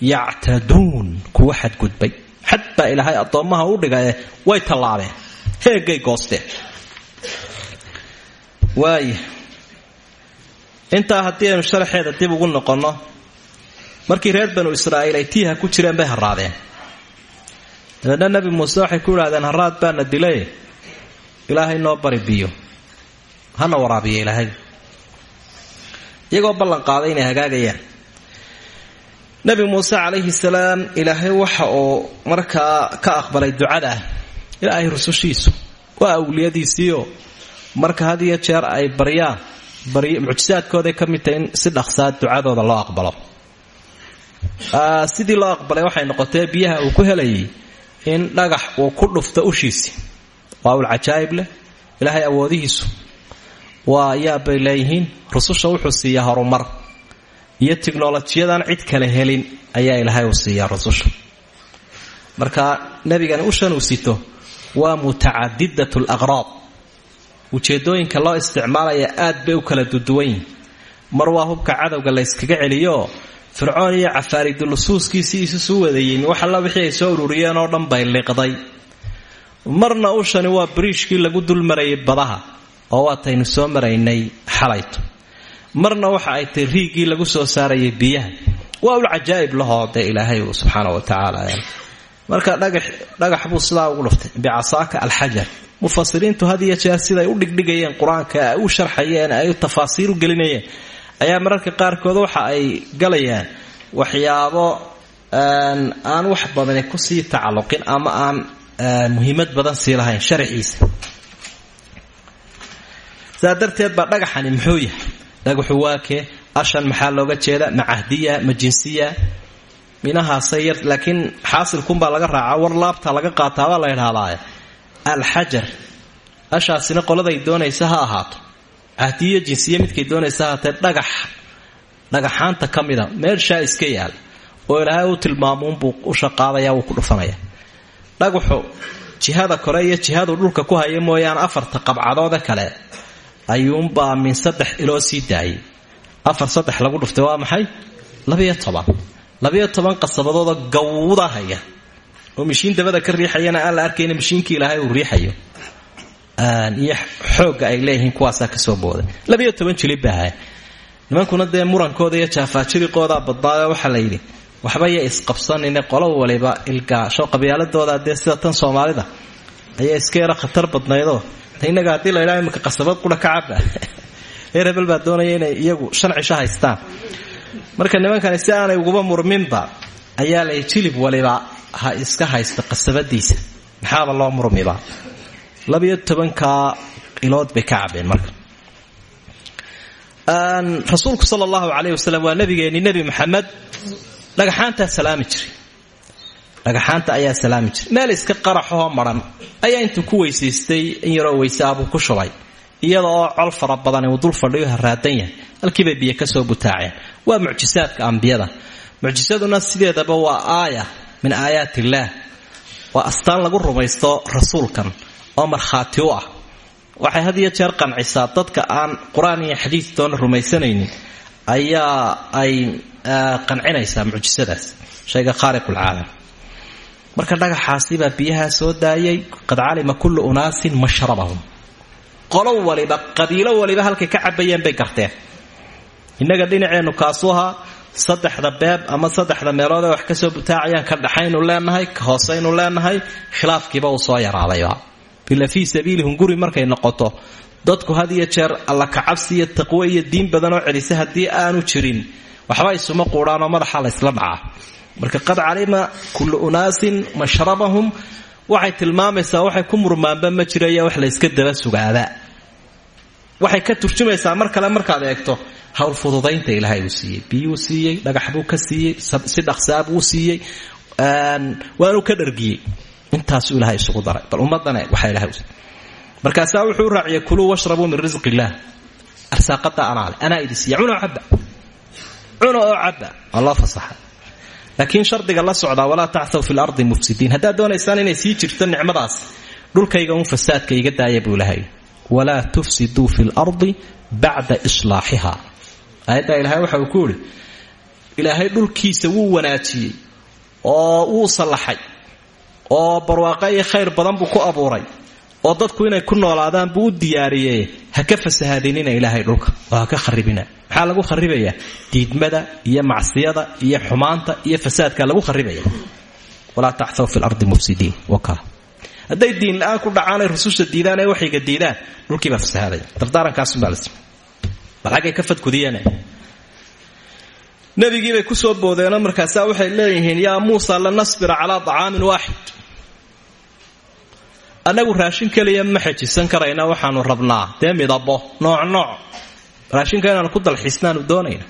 yactaduun kuwa xadgudbay. Xad baa ilaahay addoommaha u dhigae way tallaabeen. Heegay goosteen waaya intaa haddii aynu sharaxeeda dib ugu noqonno markii reer banu israa'iil ay tiiha ku jireen bay harraadeen. Dabeedna nebi muuse waxay ku yidhahdeen harraad baana dilay. Ilaahay noo bari biyo. Hana waraabiya ilaahay. Iyagoo ballan inay hagaagayaan nebi muuse calayhi salaam ilaahay waxa uu markaa ka aqbalay ducada ilaahay rusushiisu waa awliyadiisiioo marka had iyo jeer ay baryaan mucjisaadkooday ka mid tahay in si dhaqsaa ducadooda loo aqbalo. Sidii loo aqbalay waxay noqotee biyaha uu ku helayay in dhagax uu ku dhufto ushiisi. Waa ul cajaa'ib leh ilaahay awoodihiisu waa yaabay leeyihiin rususha wuxuu siiyaa horumar iyo tiknolojiyadan cid kale helin ayaa ilaahay uu siiyaa rususha marka nebigan ushan uu sito waa mutacadidat laqraad ujeedooyinka loo isticmaalaya aad bay u kala duduwan mar waa hubka cadowga la yskaga celiyo fircoon iyo cafaaridulusuuskiisii isu wadayeen wax alla wixii ay soo ururiyeen oo dhan bay liqday. Marna ushani waa bariishkii lagu dulmarayay badaha oo waataynu soo maraynay xalayto marna waxa ay tahy riigii lagu soo saarayay biyaha. Waa ul cajaa'ib lahoo dee ilaahay uu subxaana wa tacaala marka dhagax buu sidaa ugu dhuftay. Bicasaaka alxajar mufasiriintu had iyo jeer siday u dhigdhigayeen qur'aanka ay u sharxayeen ay tafaasiir u gelinayeen. Ayaa mararka qaarkood waxa ay galayaan waxyaabo aan wax badani ku sii tacalluqin ama aan muhiimad badan sii lahayn sharxiisa sidaa darteed dhagaxani muxuu yahay dhagaxu waa kee ashan maxaa looga jeeda? Ma cahdiya ma jinsiya minahaasay yar laakiin xaasilkunbaa laga raacaa war laabta laga qaataabaa la idhahdaaye alxajar ashaasina qoladay doonaysa ha ahaato. Cahdiyo jinsiya midkay doonaysa ha ahaatee dhagax dhagaxaanta ka mida meelshaa iska yaal. Oo ilaahay u tilmaamuunbuu u shaqaadaya wuu ku dhufanaya dhagaxu jihada kore iyo jihadu dhulka ku haya mooyaane afarta qabcadoode kale ayuunbaa min saddex iloo sii daayay. Afar saddex lagu dhuftay waa maxay? Labiyo toban. Labiyo toban qasabadoodoo gawda haya. Oo mishiin dabada ka riixayana aan arkayna mishiinkii ilaahay uu riixayo. Iyo xoogga ay leeyihiin kuwaasaa ka soo booday. Labiyo toban jilib baa haya. Nimankuna dee murankooda iyo jaafaajiriqoodaa badnaayo waxaa la yidhi waxba ya isqabsanine qolo waliba ilgaasho qabyaaladooda dee tan soomaalida. Ayaa iska yara khatar badnaydoo innaga haddii la ydhaha iminka qasabad qura ka caba reer hebel baa doonaya inay iyagu shan cisho haystaan. Marka nimankani si aanay uguba murminba ayaa lay jilib waliba ha iska haysta qasabadiisa maxaaba loo murmiba? Labiyo tobankaa ilood bay ka cabeen marka. Rasuulku sala allahu caleyh wasalam waa nabigeeni nebi maxamed dhagaxaantaa jiray dhagaxaanta ayaa salaami jiray. Meel iska qaraxoo maran ayaa intuu ku weysaystay in yaroo weysaabuu ku shubay. Iyada oo col fara badan uu dul fadhiyo haraadan yahay. Halkiibay biyo ka soo butaaceen. Waa mucjisaadka ambiyada. Mucjisaduna sideedaba waa aaya min aayaat illaah waa astaan lagu rumaysto rasuulkan oo markhaati u ah. Waxay had iyo jeer qancisaa dadka aan qur'aan iyo xadiid doona rumaysanaynin ayaa ay qancinaysaa mucjisadaas shayga khaariqulcaalam marka dhagaxaasibaa biyahaa soo daayay qad calima kullu unaasin mashrabahum. Qolo waliba qabiilo waliba halkay ka cabayeen bay garteen. Innaga dhinaceennu kaasuu ahaa saddexda beeb ama saddexda meelood ee wax ka soo butaacayaan ka dhaxaynu leenahay ka hoosaynu leenahay khilaafkiiba uu soo yaraadayba ila fii sabiilihum guri markay noqoto dadku had iyo jeer alla kacabsi iyo taqwo iyo diin badan oo celisa haddii aanu jirin waxba isuma quudhaanoo madaxa laysla dhacaa marka qad calima kullu unaasin mashrabahum. Waxay tilmaamaysaa waxay ku murmaanba ma jiraya wax layska daba sugaada waxay ka turjumaysaa mar kale markaad eegto hawl fududaynta ilaahay uu siiyey biyuu dhagax buu ka siiyey si dhaqsaa buu siiyey waanuu ka dhargiyey. Intaasuu ilahay isugu daray. Bal ummadana waxaa ilahay markaasaa wuxuu raaciyay kuluu washrabuu min risqi illaah anaa idi siiya cunoo caba cuno oo fasaxa laakiin shardiga la socdaa walaa taxtaw fi lardi mufsidiin. Haddaad doonaysaan inay sii jirto nicmadaas dhulkayga un fasaadka iga daaya buu ilahay walaa tufsiduu fi lardi bacda islaaxiha aayaddaa ilahay waxa uu ku yidhi ilaahay dhulkiisa wuu wanaajiyey oo wuu sallaxay oo barwaaqo iyo khayr badan buu ku abuuray oo dadku inay ku noolaadaan buu u diyaariyey. Ha ka fasahaadinina ilaahay dhulka. Oo ha ka kharibina maxaa lagu kharibayaa diidmada iyo macsiyada iyo xumaanta iyo fasaadka lagu kharibaya walaa taxtaw fi lardi mufsidiin. Waka. Hadday diin la'aan ku dhacaanay rususha diidaan ee waxayga diidaan dhulkiibaa fasahaadaya dardaarankaasumbaa las bal xaggay ka fadkudiyeen nabigiibay ku soo boodeenoo markaasaa waxay leeyihiin yaa muusa lanasbira calaa acaamin waaxid annagu raashin keliya ma xejisan karayna waxaanu rabnaa. Dee midabo nooc nooc. Raashinka inaanu ku dalxiisnaanu doonayna.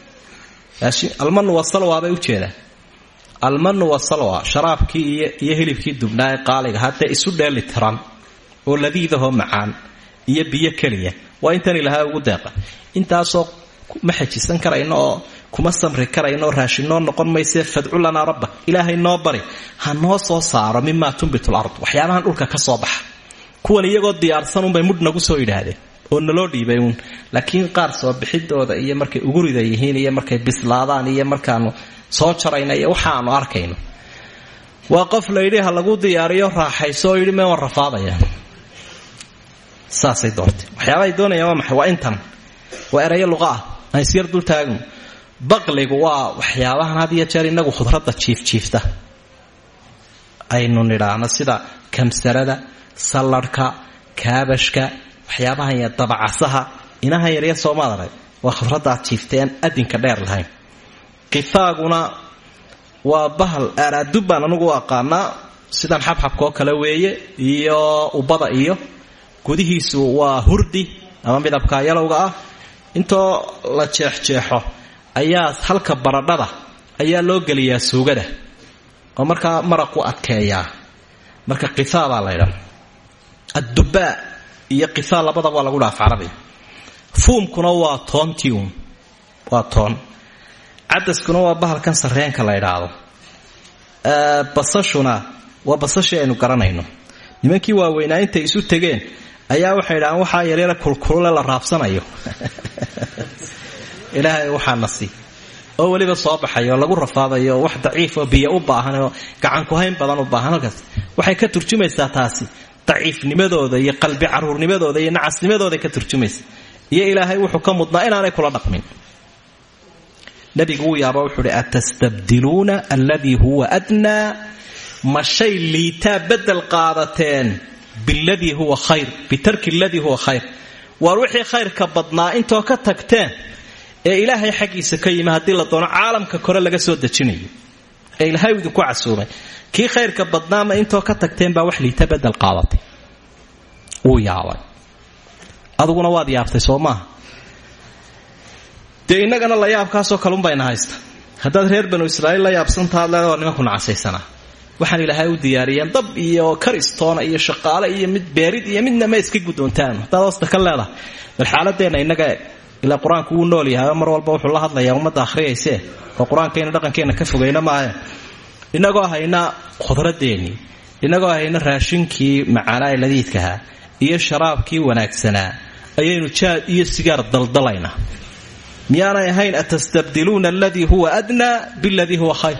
Almanu wasalwabay ujeedaan almanu wasalwa sharaabkii iyo hilibkii dubnaa ee qaaliga haddee isu dheeli tiran oo ladiidahoo macaan iyo biyo keliya waa intan ilahay ugu deeqa intaasoo ma xajisan karayno oo kuma samri karayno raashinoo noqon mayse fadcu lanaa rabba ilaahay noo bari. Ha noo soo saaro mimaa tumbitu lard waxyaabahan dhulka ka soo baxa kuwan iyagoo diyaarsan unbay mudh nagu soo idhaahdeen oo naloo dhiibay uun. Laakiin qaar soo bixidooda iyo markay ugurida yihiin iyo markay bislaadaan iyo markaanu soo jarayna iyo waxaanu arkayno. Waa qof ha lagu diyaariyo raaxayso oo yidhi meewan rafaadaya saasay doortay waxyaabahay doonayaan maxay? Waa intan. Waa erayo luqa ah. Aan isyar dul taagno baqligu waa waxyaabahan had jeer inagu khudradda jiifjiifta aynu nidhaahno sida kamsarada salladhka kaabashka waxyaabahan ya dabacasaha inahan yarya soomaad arag waa khudraddaad jiiftay aan adinka dheer lahayn. Qifaaguna waa bahal aaraadub baan aqaanaa sidan xabxabkaoo kale weeye iyo ubada iyo gudihiisu waa hurdi ama midabka yalowga ah. Intoo la jeexjeexo ayaa halka baradhada ayaa loo geliyaa suugada oo markaa maraqu adkeeyaa. Marka qifaa baa laydhaa addubaa iyo qifaa labadaba waa lagu dhaaf carabiga fuumkuna waa toontiun waa toon. Cadaskuna waa bahalkan sarreenka la ydhaahdo basashuna waa basashii aynu garanayno. Nimankii waaweynaa intay isu tegeen ayaa waxay idhahaan waxaa yaryara kulkulule la raabsanayo. Ilaahay waxaana sii oo weliba soo lagu rafaadayo oo wax daciifoo biyo u baahan oo gacankuhayn badan u baahan halkaas. Waxay ka turjumaysaa taasi daciifnimadooda iyo qalbi caruurnimadooda iyo nacasnimadooday ka turjumaysa. Iyo ilaahay wuxuu ka mudnaa inaanay kula dhaqmin. Nabigu wuu yaaba wuxuu uhi atastabdiluuna alladii huwa adnaa? Ma shay liitaa bedel qaadateen biladii huwa khayr bitarki aladii huwa khayr. Waar wixii khayrka badnaa intoo ka tagteen ee ilaahay xaggiisa ka yimi haddii la doono caalamka kore laga soo dejinayo ee ilaahay idinku casuumay. Kii khayrka badnaama intoo ka tagteen baa wax liita bedel qaadatay. Wuu yaabay. Aduguna waad yaabtay soo maaha dee innagana la yaabkaasoo kalunbayna haysta. Haddaad reer banu israaiil la yaabsantaad leeda waa nimanku nacasaysanaa waxaan ilaahay u diyaariyeen dab iyo karistoona iyo shaqaale iyo mid beerid iyo midna ma iska guddoontaan. Haddaad hoosta ka leedahay bal xaaladeenna ilaa qur'aanku nool yahay mar walba wuxuu la hadlayaa ummadda akhriyaysee oo qur'aankayna dhaqankeenna ka fogayna maahe innagoo hayna khudraddeennii innagoo hayna raashinkii macaanaa ee ladiidkahaa iyo sharaabkii wanaagsanaa ayaynu jaad iyo sigaar daldalaynaa. Miyaanay ahayn atastabdiluuna aladii huwa adnaa biladii huwa khayr.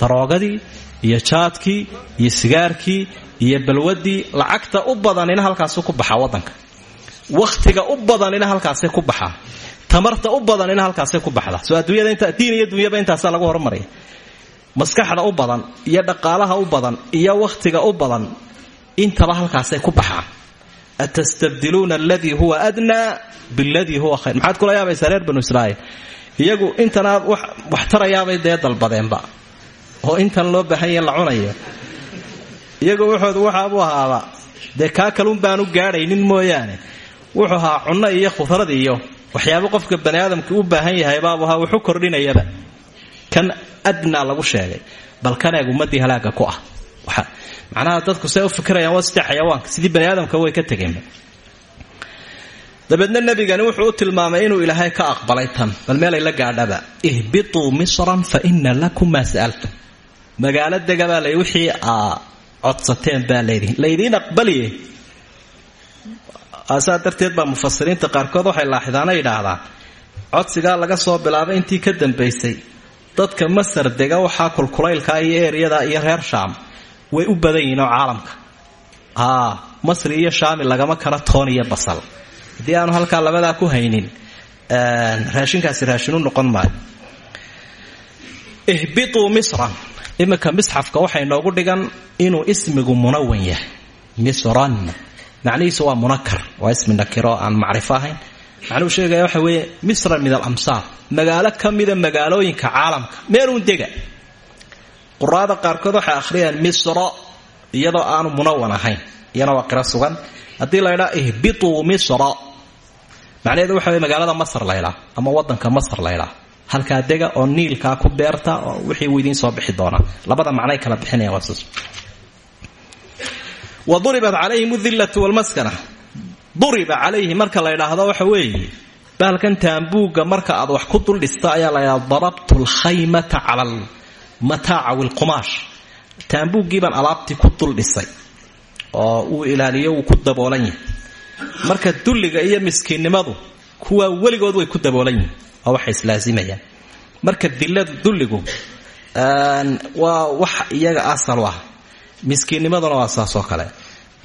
Daroogadii iyo jaadkii iyo sigaarkii iyo balwadii lacagta u badanina halkaasu ku baxaa wadanka wakhtiga u badanina halkaasay ku baxaa tamarta u badanina halkaasay ku baxda. Soo adduunyada diin iyo dunyaba intaasaa lagu hormaraya maskaxda u badan iyo dhaqaalaha u badan iyo wakhtiga u badan intaba halkaasay ku baxaan atastabdiluuna aladii huwa adnaa biladii huwa khayr. Maxaad kula yaabaysaa reer banu israa'iil? Iyagu intanaad wax tarayaabay dee dalbadeenba. Oo intan loo baahanya la cunayo. Iyagu wuxoodu waxaabuu ahaaba dee kaa kalun baanu gaadhaynin mooyaane wuxuu ahaa cunno iyo khudrad iyo waxyaaba qofka bani u baahan yahay baabu ahaa wuxu kordhinayaba. Kan adnaa lagu sheegay bal kaneeg ummadii halaaga ku ah. Macnaha dadku say u fikirayaan waa sidii xayawaanka sidii bani way ka tegeenba dabeedna nebigani wuxuu tilmaamay inuu ilaahay ka aqbalay tan bal meelay la gaadhaba. Ihbituu misran fa ina lakum maa sa'altum. Magaalo dega baa wixii aa codsateen baa laydihi laydiin aqbaliye saa darteed baa mufasiriinta qaarkood waxay laaxidaana yidhaahdaan codsigaa laga soo bilaabay intii ka dambaysay dadka masar dega waxaa kulkulaylka iyo eryada iyo reer shaam. Way u badan yihiin oo caalamka. Masri iyo shaami lagama kala toon iyo basal. Haddii aanu halkaa ku haynin raashinkaasi raashinu noqon maayo. Ihbituu misran. Iminka misxafka waxay noogu dhigan inuu ismigu munawan yahay. Misran macnihiisu waa munakar waa ismi nakiro aan macrifo ahayn. Macnuhu sheegaya waxa weeye misran min alamsaar magaalo ka magaalooyinka caalamka. Meeluun dega. Quraada qaarkood waxay akhriyaan misro iyadoo aanu munawan ahayn. Iyana waa qiro sugan. Haddii laydhaa ihbituu misra macnaheedu waxa wey magaalada masar laydhaa ama wadanka masar laydhaa halkaa dega oo niilkaa ku beerta oo wixii uu soo bixi doonaa labada macnay kala bixinayaan waa wa duribat calayhim udillatu walmaskana duriba calayhi marka la ydhaahdo waxa weeye bahalkan taambuugga marka aad wax ku dul dhista ayaa la ydhahda darabtu lkhaymata cala almataaca wilqumaash taambuuggiibaan alaabtii ku dul oo uu ilaaliyo ku daboolan yahay. Marka dulliga iyo miskiinnimadu kuwaa weligood way ku daboolan yihiin oo waxay islaazimayaan marka diladu dulligu waa wax iyaga asal u ah miskiinnimaduna waa saasoo kale.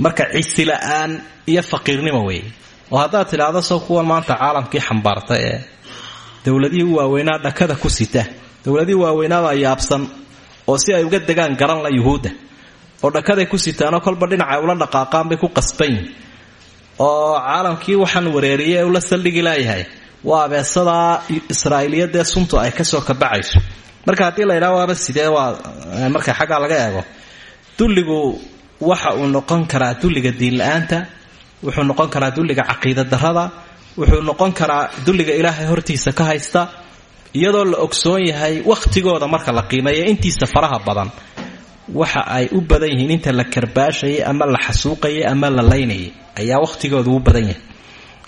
Marka cisila'aan iyo faqiirnimo weeye oo haddaad tidhaahdo soo kuwan maanta caalamkii xambaarta ee dowladihii waaweynaa dhakada ku sita. Dowladihii waaweynaabaa yaabsan oo si ay uga degaan garan la yuhuudda. Oo dhakaday ku sitaanoo kolba dhinacay ula dhaqaaqaan bay ku qasbayin oo caalamkii waxaan wareeriyay ee ula saldhigi laayahay waa abeesadaa israa'iiliyadee suntu ay ka soo kabacayso. Marka haddii la ydhaha waaba sidee waa marka xaggaa laga eego dulligu waxa uu noqon karaa dulliga diinla-aanta wuxuu noqon karaa dulliga caqiida darada wuxuu noqon karaa dulliga ilaahay hortiisa ka haysta iyadoo la ogsoon yahay wakhtigooda marka la qiimeeya intiisa faraha badan. Waxa ay u badan yihiin inta la karbaashayay ama la xasuuqayay ama la laynayay ayaa wakhtigooda u badan yahay.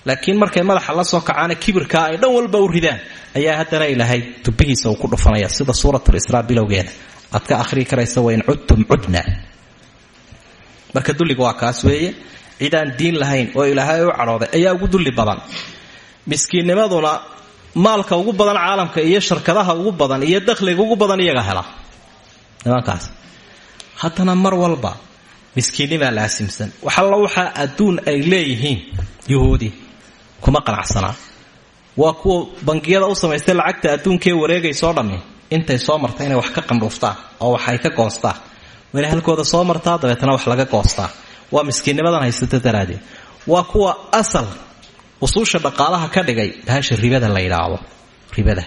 Laakiin markay madaxa la soo kacaana kibirkaa ay dhan walba u ridaan ayaa haddana ilaahay tubihiisa uu ku dhufanaya sida suuratulisraa bilowgeeda aad ka ahrii karaysa wain cudtum cudna. Marka dulliga waa kaas weeye cidaan diin lahayn oo ilaahay u cadhooday ayaa ugu dulli badan. Miskiinnimaduna maalka ugu badan caalamka iyo sharkadaha ugu badan iyo dakhliga ugu badan iyaga hela. Nimankaas haddana mar walba miskiinnimaa laasimsan. Waxalla waxaa adduun ay leeyihiin yuhuudi kuma qanacsanaa. Waa kuwa bangiyada u samaystay lacagta adduunkee wareegaysoo dhammi intay soo marta inay wax ka qandhuuftaan oo wax ka goostaan waa inay halkooda soo martaa dabeetana wax laga goostaa. Waa miskiinnimadan haysata daraaddeed. Waa kuwa asal usuusha dhaqaalaha ka dhigay bahasha ribada la yidhaahdo. Ribada.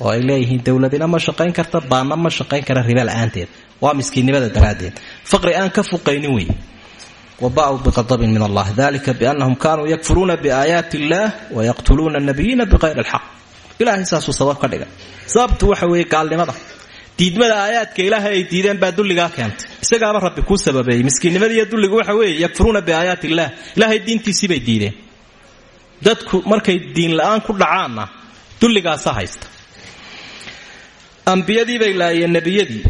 Oo ay leeyihiin dowladina ma shaqayn karta baanna ma shaqayn kara riba la'aanteed. Waa miskiinnimada daraaddeed. Faqri aan ka fuqaynin wey waba'uu biqadabin min allah. Dalika biannahum kaanuu yakfuruuna biaayaati illaah wayaqtuluuna nabiyiina biqayri alxaq ilahay saasuu sabab ka dhigay. Sababtu waxa weeye gaalnimada. Diidmada aayaadka ilaahay ay diideen baa dulligaa keentay. Isagaaba rabbi kuu sababeeyey miskiinnimada iyo dulligu waxa weeye yakfuruuna biaayaati illaah. Ilaahay diintiisii bay diideen. Dadku markay diin la'aan ku dhacaanna dulligaasa haysta. Ambiyadii bay laayeen nebiyadii.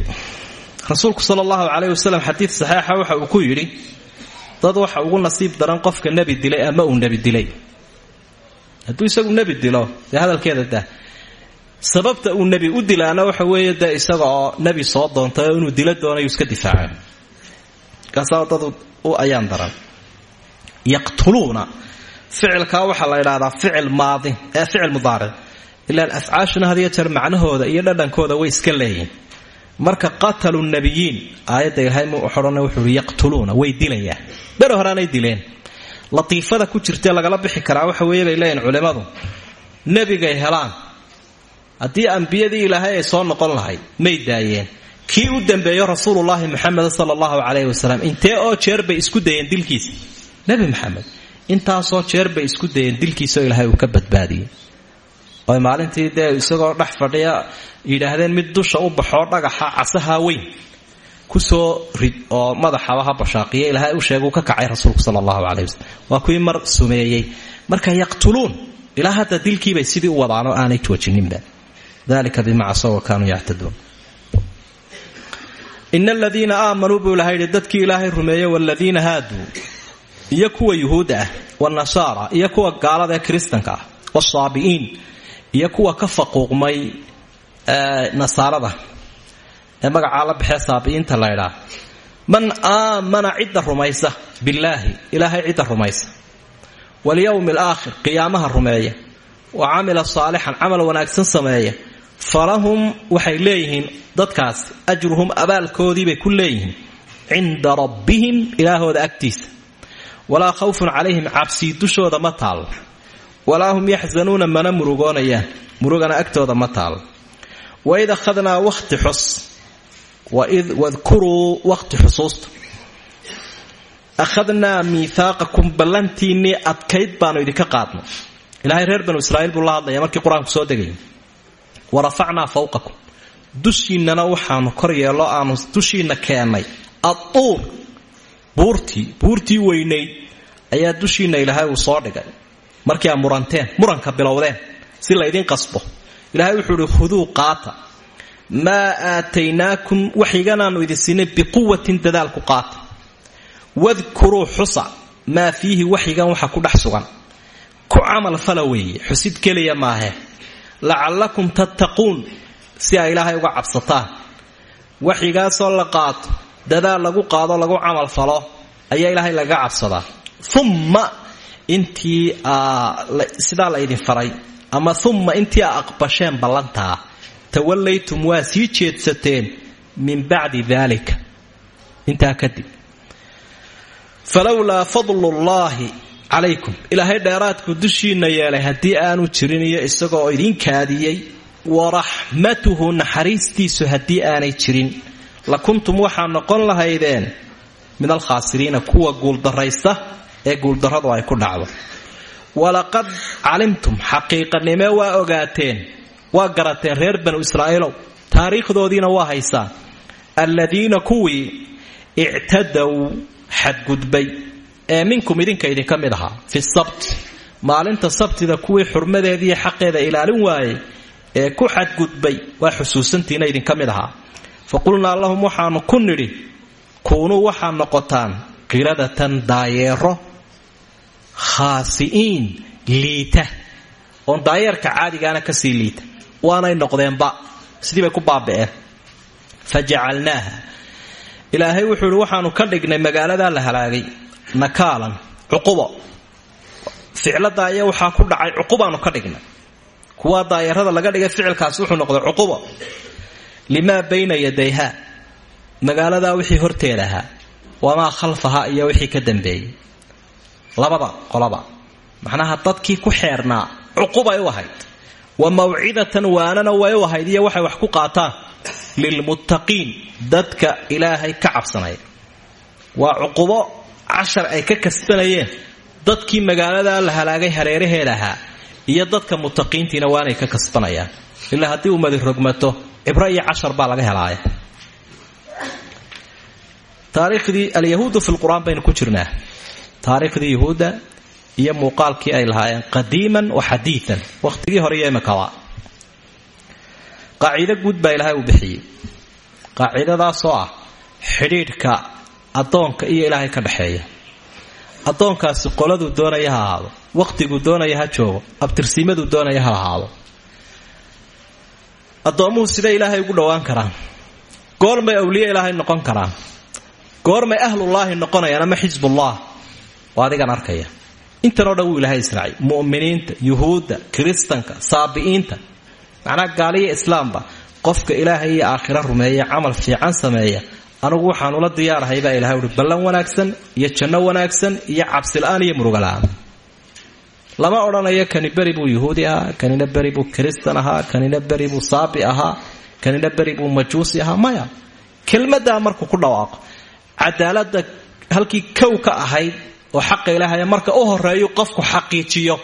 Rasuulku sala allahu calayh wasalam xadiid waxa uu ku yidhi dad waxa ugu nasiib daran qofka nebi dilay ama uu nebi dilay hadduu isagu nebi dilo hadalkeeda dah sababta uu nebi u dilaana waxa weeye dee isaga oo nebi soo doontay oo inuu dilo doonayu iska difaaca markaasaa dad ayaan daran. Yaqtuluuna ficilkaa waxaa la ydhahdaa ficil maadi ee ficil mudaaric ilaan afcaashuna had iyo jeer macnahooda iyo dhadhankooda way iska leeyihiin marka qatalu nabiyiin aayadda ilaahay muxodhana wuxuu i yaqtuluuna way dilayaan. Bere horeanay dileen latiifada ku jirtee lagala bixi karaa waxa weeye bay leeyihiin culimmadu nebigay helaan. Haddii ambiyadii ilaahay ay soo noqon lahayd may daayeen. Kii u dambeeyo rasuulullaahi muxamed sala allahu calayhi wasalam intee oo jeer bay isku dayeen dilkiisa nebi maxamed intaasoo jeer bay isku dayeen dilkiisaoo ilaahay uu ka badbaadiyey. Oy maalintii dee isagoo dhex fadhiya yidhaahdeen mid dusha u baxoo dhagaxa casaha weyn ku soo rid oo madaxaba ha bashaaqiya ilaahay u sheeguu ka kacay rasuulku sala allahu caleyh waa kuwii mar sumeeyey. Marka yaqtuluun ilaa hadda dilkiibay sidii u wadaanoo aanay joojininba dalika bima casow wa kaanuu yactaduun. Ina aladiina aamanuu buu ilahay yidhi dadkii ilaahay rumeeyey waaladiina haaduu iyo kuwa yuhuudda ah wanasaara iyo kuwa gaalada ee kiristanka ah wasaabi'iin iyo kuwa ka faquuqmay nasaarada ee magacaa la baxee saabi'iinta la ydhaa man aamana cidda rumaysa billaahi ilaahay cidda rumaysa. Walyowmi alaakhir qiyaamaha rumeeya. Wa camila saalixan camal wanaagsan sameeya. Falahum waxay leeyihiin dadkaas ajruhum abaalkoodiibay ku leeyihiin cinda rabbihim ilaahooda agtiisa. Walaa khawfun calayhim cabsii dushooda ma taal. Walaa hum yaxzanuuna mana murugoonayaan murugana agtooda ma taal. Waid akhadnaa waqti xus wadkuruu waqti xusuusta akhadnaa miihaaqakum ballantiinnii adkayd baanu idinka qaadnay ilaahay reer banu israa'iil buu la hadlaya markii qur'aanku soo degayay wa rafacnaa fawqakum dushiinnana waxaanu kor yeello aanu dushiinna keennay adduur buurtii buurtii weynayd ayaa dushiinna ilaahay uu soo dhigay markii aa muranteen muranka bilowdeen si laydin qasbo ilaahay wuxuu ihi khuduu qaata maa aataynaakum waxiganaannu idin siinay biquwatin dadaalku qaata wadkuruu xusa maa fiihi waxyigan waxa ku dhex sugan. Ku camal fala weeye xusid keliya maahe. Lacallakum tattaquun si ay ilaahay uga cabsataan. Waxyigaasoo la qaato dadaal lagu qaado lagu camal falo ayaa ilaahay lagaga cabsadaa. Umma intii sidaa la ydin faray. Ama umma intii a aqbasheen ballantaa tawallaytum waa sii jeedsateen min bacdi daalika intaa kadib falowlaa fadlullaahi calaykum ilaahay dheeraadku dushiinna yeelay haddii aanu jirin iyo isagoo idin kaadiyey waraxmatuhu naxariistiisu haddii aanay jirin la kuntum waxaa noqon lahaydeen min alkhaasiriina kuwa guuldarraysta ee guuldarradu ay ku dhacdo walaqad calimtum xaqiiqanime waa ogaateen waa garateen reer banu israa'iilow taariikhdoodiina waa haysaan alladiina kuwii ictadow xadgudbay. Ee minkum idinka idinka mid ahaa fi sabt. Maalinta sabtida kuwii xurmadeediiyo xaqeeda ilaalin waayey ee ku xadgudbay waa xusuusantiina idinka mid ahaa. Fa lahum waxaanu ku nidhi kuunuu waxaa noqotaan qiradatan daayeero khaasi'iin liita. Oon daayeerka caadigaana ka sii liita waanay noqdeenba. Sidii bay ku baaba'een. Fa ilaahay wuxuu ihi waxaanu ka dhignay magaaladaa la halaagay nakaalan cuqubo. Ficlada ayaa waxaa ku dhacay cuqubaanu ka dhignay. Kuwaa daayarada laga dhigay ficilkaasi wuxuu noqday cuqubo. Limaa bayna yadayha magaaladaa wixii horteeda ahaa wamaa khalfaha iyo wixii ka dambeeyey labada qolaba. Macnaha dadkii ku xeernaa cuqubay u ahayd wa mawcidatan waanana way u ahayd iyo waxay wax ku qaataan. Lilmuttaqiin dadka ilaahay ka cabsanaya. Waa cuqubo cashar ay ka kasbanayeen. Dadkii magaaladaa la halaagay hareeraheeda ahaa iyo dadka muttaqiintiina waanay ka kasbanayaan. Ilaa haddii ummadi rogmato cibro iyo cashar baa laga helaaya. Taariikhdii alyahuudu fi lqur-aan baynu ku jirnaa. Taariikhdii yahuudda iyo muuqaalkii ay lahaayeen qadiiman wa xadiian wakhtigii hore iyo imikaba qaacido guud baa ilaahay uu bixiyey. Qaacidadaasoo ah xidhiidhka addoonka iyo ilaahay ka dhexeeya addoonkaasi qoladuu doonaya ha ahaado wakhtiguu doonaya ha joogo abtirsiimaduu doonaya ha ahaado. Addoommuhu siday ilaahay ugu dhowaan karaan. Goormay awliye ilaahay noqon karaan. Goormay ahlullaahi noqonayaan ama xisbullah waa adigan arkaya intanoo dhan wuu ilaahay israacay mu'miniinta yuhuudda kiristanka saabi'iinta macnaha gaaliya islaamba qofka ilaahay iyo aakhira rumeeya camal fiican sameeya anugu waxaan ula diyaarahay baa ilahay uhi ballan wanaagsan iyo janno wanaagsan iyo cabsila'aan iyo murugala'aan lama odhanayo kani beri buu yuhuudi ahaa kanina beri buu kiristan ahaa kanina beri buu saabi ahaa kanina beri buu majuusi ahaa maya. Kelmaddaa markuu ku dhawaaqo cadaalada halkii kow ka ahayd oo xaqa ilaahaya marka u horeeyu qofku xaqiijiyo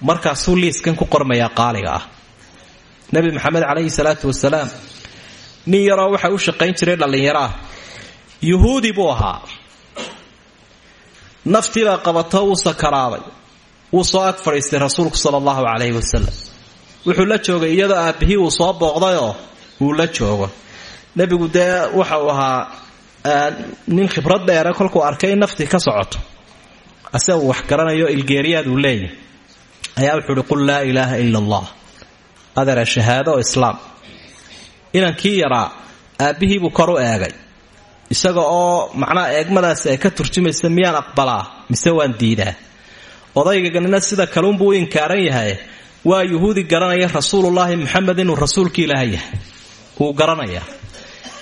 markaasuu liiskan ku qormayaa qaaliga ah. Nebi maxamed calayhi salaatu wasalaam nin yaroo waxa u shaqayn jiray dhallinyaro ah. Yuhuudi buu ahaa. Qabato wuu sakaraaday wuu soo ag fadhiistay rasuulku sala allahu calayhi wasalam wuxuu la joogay iyadoo aabbihii uu soo booqdayoo uu la joogo. Nebigu dee waxa uu ahaa nin khibrad dheere kolkuu arkay in ka socoto ase uu wax garanayo ilgeeriyaad uu leeyahy ayaa wuxuu uhi qul laa ilaaha ila allah adeera shahaado oo islaam. Inankii yaraa aabbihiibuu kor u eegay. Isaga oo macnaha eegmadaasi ay ka turjumaysa miyaan aqbalaa mise waan diidaa? Odayganina sida kaluunbuu u inkaaran yahay. Waa yuhuudi garanaya rasuulullaahi muxamed inuu rasuulkii ilaaha yahay. Wuu garanaya.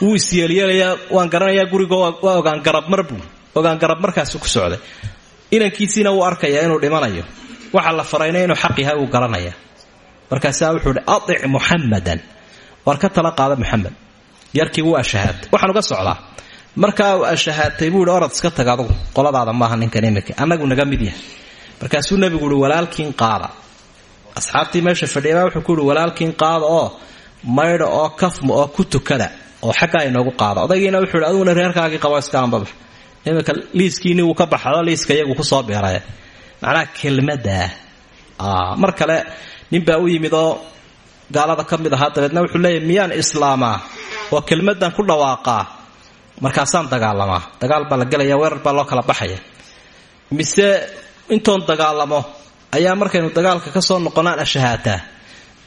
Wuu isyeelyeelayaa waan garanayaa gurigo waa ogaan garabmar buu ogaan garab markaasi ku socday inankiisiina wuu arkayaa inuu dhimanayo. Waxa la farayna inuu xaq yahay wuu garanaya markaasaa wuxuu ihi aic muxamadan ka tala qaada muxamed yarkii wuu ashahaatay waxaan uga socdaa. Markaa uu ashahaatay buu orad iska tag adugu. Qoladaada maaha ninkan imika annagu naga mid yahay. Markaasuu nebigu ihi walaalkiin qaada. Asxaabtii meesha fadhiyabaa wuxuu ku ihi walaalkiin qaada oo maydha oo kafma oo ku tukada oo xaggaa inoogu qaada. Odaygiina wuxuu ihi aduguna reerkaagii qabo iska anbabax iminka liiskiini wuu ka baxado liiska iyagu ku soo biiray macnaha kelmaddaa mar kale ninbaa u yimid oo gaalada ka mid ahaa dabeedna wuxuu leeyahy miyaan islaamaa oo kelmaddan ku dhawaaqaa markaasaan dagaalamaa dagaal baa la weerar baa kala baxaya. Mise intoon dagaalamo ayaa markaynu dagaalka ka soo noqonaan ashahaataa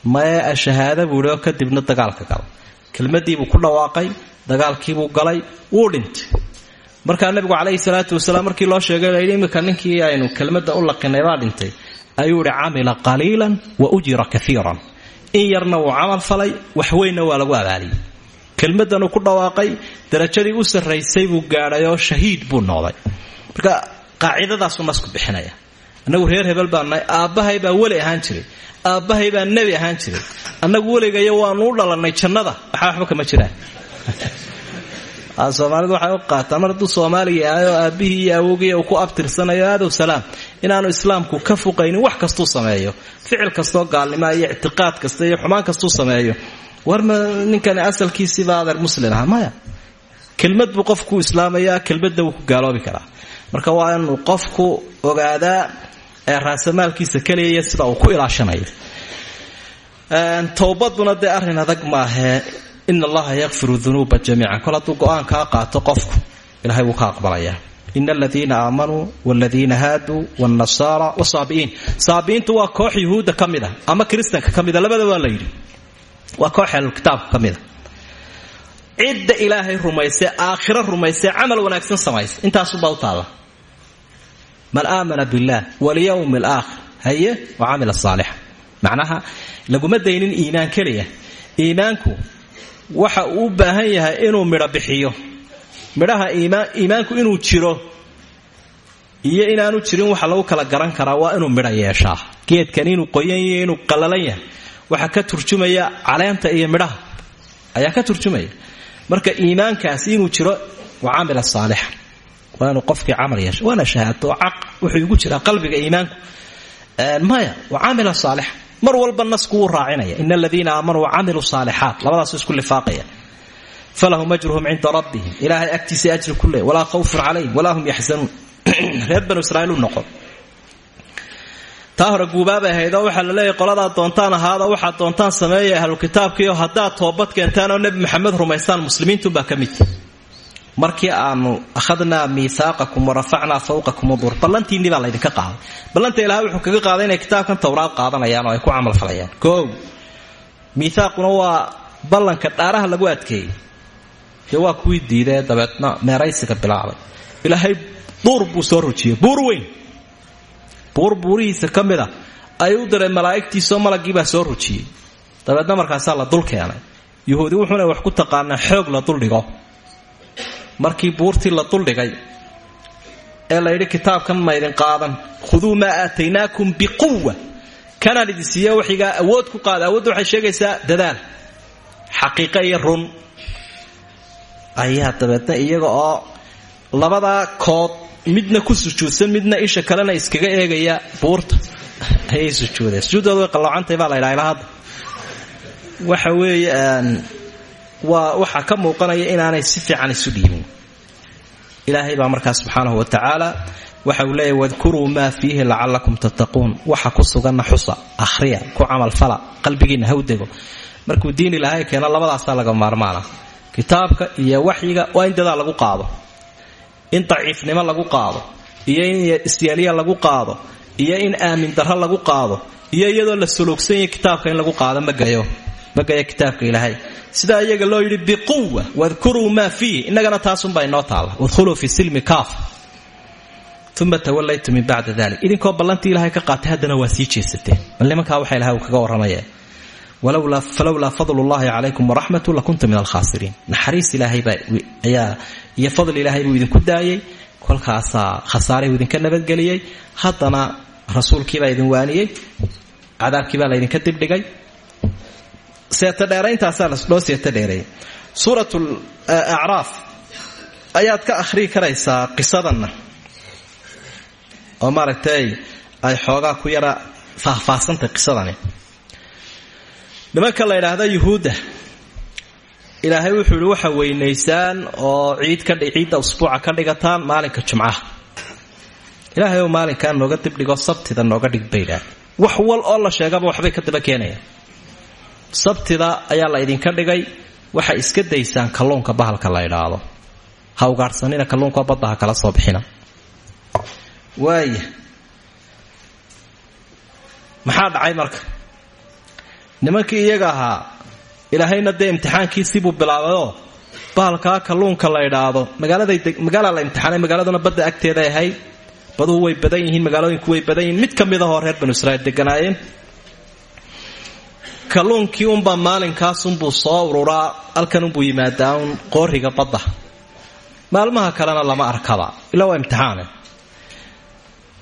mae ashahaada buuhi oo kadibna dagaalka gala kelmadiibuu ku dhawaaqay dagaalkiibuu galay wuu dhintay markaa nabigu calayhi salaatu wasalaam markii loo sheegay iminka ninkii aynu kelmadda u laqinay baa dhintay ayuu idhi camila qaliilan wa ujira kaiiran in yarna wuu camal falay waxweynna waa lagu abaaliyey. Kelmaddanuu ku dhawaaqay darajadii u sarraysay buu gaadhay oo shahiid buu noqday. Marka qaacidadaasuu nasku bixinaya. Annagu reer hebel baa nahay aabbahay baa weli ahaan jiray aabbahay baa nebi ahaan jiray. Annagu weligayo waanu u dhalannay jannada waxaa waxba kama jiraan soomaalidu waxay u qaataa mar hadduu soomaaliga yahay oo aabbihii iyo awogii uu ku abtirsanayo aadow salaam. Inaanu islaamku ka fuqaynin wax kastuu sameeyo. Ficil kastoo gaalnima iyo ictiqaad kasta iyo xumaan kastuu sameeyo. Warma ninkani asalkiisiibaa adeer muslin aha maya. Kelmad buu qofku islaamayaa kelmadda wuu gaaloobi karaa. Marka waa inuu qofku ogaadaa ee raasamaalkiisa keliya sida uu ku ilaashanayo. Towbaduna dee arrin adag maahee in allaha yakfiru dunuuba jamiican kol hadduu go'aan kaa qaato qofku ilahay wuu ka aqbalayaa in aladiina aamanuu wladiina haaduu wnasaara wsaabi'iin saabi'iintu waa koox yuhuudda ka mid a ama kiristanka ka mida labada waa la yidhi waa koox ahlulkitaabka ka mida cidda ilaahay rumaysee aakhiro rumaysee camal wanaagsan samaysa intaasubaa u taalla man aamana billaah walyowmi alaakhir haye wa camila saalixa macnaha laguma daynin iimaan keliya iimaanku waxa uu baahan yahay inuu midho bixiyo. Midhaha iimaanku inuu jiro iyo inaanu jirin waxa lagu kala garan karaa waa inuu midho yeeshaa. Geedkan inuu qoyan yahay inuu qallalan yahay waxa ka turjumaya caleenta iyo midhaha. Ayaa ka turjumaya. Marka iimaankaasi inuu jiro wa camila saalixa. Waa inuu qofkii camal yeesha waana shahaato caq wuxuu igu jiraa qalbiga iimaanku. Maya wa camila saalixa mar walba nasku wuu raacinaya. In aladiina aamanuu wacamiluu saalixaat labadaasu isku lifaaqaya. Falahum ajruhum cinda rabbihim. Ilaahay agtiisa ajri ku leey walaa khawfun calayhim walaa hum yaxzanuun reer banu israiil u noqon. Taa hore guubaabay ahaydoo waxaa la leeyahy qoladaa doontaan ahaada waxaad doontaan sameeya ahlukitaabkiio haddaad toobad keentaan oo nebi maxamed rumaystaan muslimiintunbaa ka mid markii aanu akhadnaa miihaaqakum warafacnaa fawqakum udur ballantiinnii baa laydinka qaaday. Ballanta ilahay wuxuu kaga qaaday inay kitaabkan towraad qaadanayaan oo ay ku camalfalayaan koow miihaaquna waa ballanka dhaaraha lagu adkeeyey. Dee waa kuwii diidae dabeedna meeraysiga bilaabay. Ilaahay buur buu soo rujiyey buur weyn. Buur buurihiisa ka mid a ayuu u diray malaa'igtiisoo la dul keenay. Wuxuuna wax ku taqaanaa xoog la duldhigo markii buurtii la duldhigay ee la yidhi kitaabkan maydin qaadan. Khuduu maa aataynaakum biquwa kanaan idin siiye waxigaa awood ku qaada. Awoodda waxay sheegaysaa dadaal xaqiiqo iyo run. Ayaa dabeedna iyaga oo labadaa kood midna ku sujuudsan midna isha kalena iskaga eegaya buurta. Ayay sujuudeen. Sujuuddooda way qalloocantahay baa la ydhaha ilaa waxa weeye waa waxaa ka muuqanaya inaanay si fiican isu dhiibin. Ilaahay baa markaa subxaanahu wa tacaala waxa uu leeyahy wadkuruu maa fiihi lacallakum tattaquun. Waxa ku suganna xusa akhriya ku camalfala qalbigiinna hawdego markuu diin ilaahay keeno labadaasaa laga maarmaana. Kitaabka iyo waxyiga waa in dadaa lagu qaado. In daciifnimo lagu qaado. Iyo in isyaaliya lagu qaado. Iyo in aamin darro lagu qaado. Iyo iyadoo la sologsanyay kitaabka in lagu qaado magayo magayo kitaabka ilaahay sidaa iyaga loo yidhi biquwa wadkuruu maa fiih innagana taasunbaa inoo taalla. Wadkhuluu fi silmi kaaf. Uma tawallaytu min bacda dalik idinkoo ballantii ilahay ka qaatay haddana waa sii jeesateen bal waxa ilahay uu kaga warramaya falowlaa fadl llahi calaykum waraxmatu lakunta min alkhaasiriin. Naxariis ilaahaybaayaa iyo fadl ilaahay buu idinku daayay. Kolkaasaa khasaarihuu idinka nabadgeliyey haddana rasuulkiibaa idin waaniyey. Cadaabkiibaa laydinka dibdhigay seeta dheerayntaasaa loo seeta dheereeyay suurat acraaf. Ayaad ka akhrii karaysaa qisadanna. Oo maaragtay ay xoogaa ku yara faahfaahsantay qisadani. Nimanka la yidhaahda yuhuudda ilaahay wuxuu ihi waxa weynaysaan oo ciid ciidda usbuuca ka dhigataan maalinka jumcaha. Ilaahay ou maalinkaa nooga dibdhigo sabtida nooga dhig baydhaa wax wal oo la sheegaba waxbay ka daba keenayaan sabtida ayaa la idinka dhigay waxay iska daysaan kalluunka bahalka la idhaahdo. Ha ugaadhsanina kalluunka badda ha kala soo bixina. Waaya maxaa dhacay marka? Nimankii iyaga ahaa ilaahayna dee imtixaankiisiibuu bilaabayoo bahalkaa kalluunka la idhaahdo magaalada la imtixaanay magaaladuna badda agteeday ahayd. Baduhu way badan yihiin magaalooyinku way badan yihiin. Mid ka mid ahoo reer banu israiil deganaayeen kalluunkii unbaa maalinkaasunbuu soo ururaa halkan unbuu yimaadaa un qooriga badda. Maalmaha kalena lama arkaba ilaa waa imtixaane.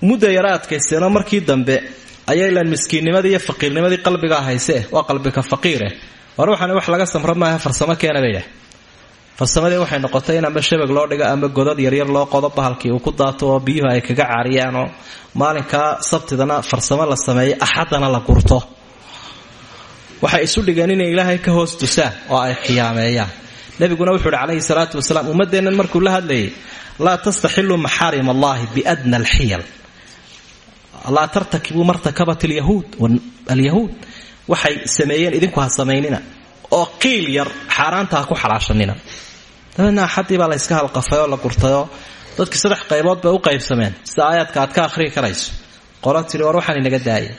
Mudda yara markii dambe ayaa ilaan miskiinnimadii iyo faqiirnimadii qalbigaa hayse waa qalbika faqiire. War wax laga samro farsamo keena bay farsamadii waxay noqotay in ama shabag loo dhigo ama godad yaryar loo qodo bahalkii uu ku daato oo biyuhu ay kaga caariyaan oo maalinkaa sabtidana farsamo la sameeyo axadana la gurto waxay isu dhigeen inay ilaahay ka hoos dusaan oo ay khiyaameeyaan nabiguna wuxuu uhi calayhi salaatu wasalaam ummaddeennan markuu la hadlayay laa tastaxiluu maxaarim allahi biadna alxiyal. Laa tartakibuu martakabat alyahuud waxay sameeyeen idinku ha samaynina oo qiil yar xaaraanta ku xalaashanina. Dabeedna axaddii baa la yska halqafay oo la gurtayoo dadkii saddex qaybood bay u qaybsameen. Sida aad ka akhriyi karayso qolo war waxaan inaga daaya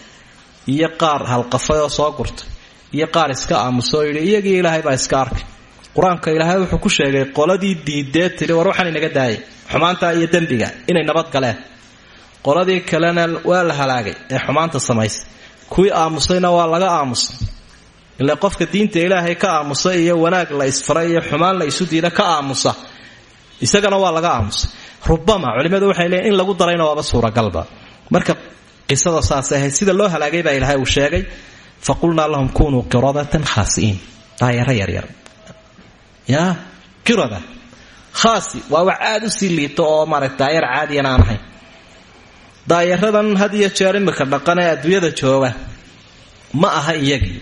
iyo qaar halqafay oo soo gurtay iyo qaar iska aamusoo yidhi iyagii ilaahay baa iska arkay. Qur'aanka ilaahay wuxuu ku sheegay qoladii diidee tiri war waxaan inaga daayay xumaanta iyo dembiga inay nabad galeen. Qoladii kalena waa la halaagay ee xumaanta samaysay. Kuwii aamusayna waa laga aamusay. Ile qofka diinta ilaahay ka aamusa iyo wanaag la isfaray iyo xumaan la isu diida ka aamusa isagana waa laga aamusay. Rubama culimmadu waxay leeyiin in lagu darayna waaba suuragalba. Marka qisada saasay ahayd sida loo halaagay baa ilaahay uu sheegay faqulnaa lahum kunuu qiradatan khaasi'iin daayaro yaryar ya qirada khaasi waa wax aada u sii liito oo maarata daayar caadiyan aan ahayn daayaradan had iyo jeer imika dhaqan ee adduunyada jooga ma aha iyagii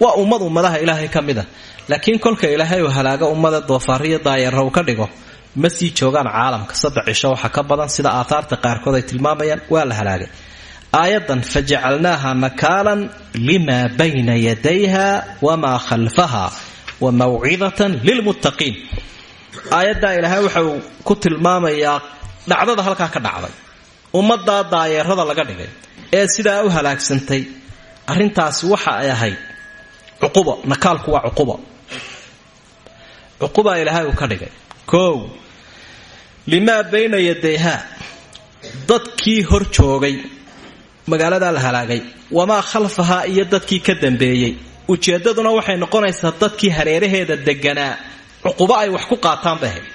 waa ummad ummadaha ilaahay ka mid a laakiin kolka ilaahay uu halaago ummada doofaariyo ka dhigo ma joogaan caalamka saddex cisho waxa ka badan sida aathaarta qaarkood ay tilmaamayaan waa la halaagay aayadan fajacalnaaha nakaalan lima bayna yadayha wamaa khalfaha wa mawcidatan lilmuttaqiin. Aayaddaa ilaahay waxa uu ku tilmaamayaa dhacdada halkaa ka dhacday ummaddaa daayeerada laga dhigay ee sidaa u halaagsantay. Arrintaasi waxa ay ahayd cuqubo nakaalku waa cuqubo cuqubaa ilaahay uu ka dhigay. Koow limaa bayna yadayhaa dadkii hor joogay magaaladaa la halaagay. Wamaa khalfahaa iyo dadkii ka dambeeyey. Ujeeddaduna waxay noqonaysaa dadkii hareeraheeda deganaa cuqubo ay wax ku qaataan bay ahayd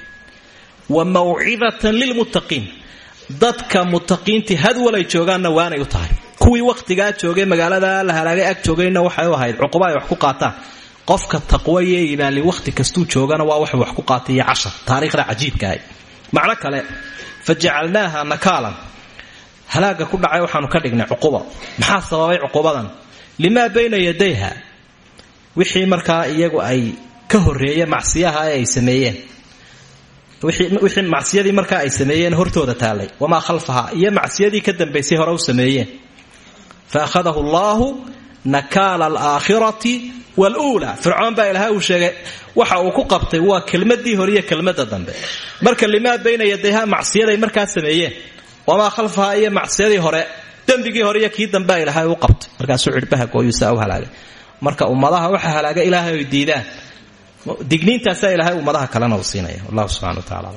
wa mawcidatan lilmuttaqiin. Dadka muttaqiintii hadwalay joogaanna waanay u tahay. Kuwii wakhtigaa joogay magaalada la halaagay ag joogayna waxay u ahayd cuquba ay wax ku qaataan. Qofka taqwo iyo iimaanli wakhti kastuu joogana waa waxay wax ku qaatay iyo cashar. Taariikhda cajiibkaahay macno kale fa jacalnaaha halaaga ku dhacay waxaanu ka dhignay cuquba. Maxaa sababay cuqubadan? Limaa bayna yadayha. Wixii markaa iyagu ay ka horeeye macsiyaha ay sameeyeen. Wixii macsiyadii markaa ay sameeyeen hortooda taallay. Wamaa khalfaha? Iyo macsiyadii ka dambaysay hore u sameeyeen. Fa akhadahu allaahu nakaala alaakhirati waluulaa fircoon baa ilaahay uu sheegay waxa uu ku qabtay waa kelmadii hore iyo kelmadda dambe. Marka limaa bayna yadayha macsiyaday markaa sameeyeen wamaa khalfaha iyo macsiyadii hore dembigii hore iyo kii dambea ilaahay u qabtay markaasuu cidhbaha gooyuusaa u halaagay marka ummadaha waxa halaaga ilaahay oy diidaan digniintaasaa ilaahay ummadaha kalena uu siinaya wallahu subxana wa tacala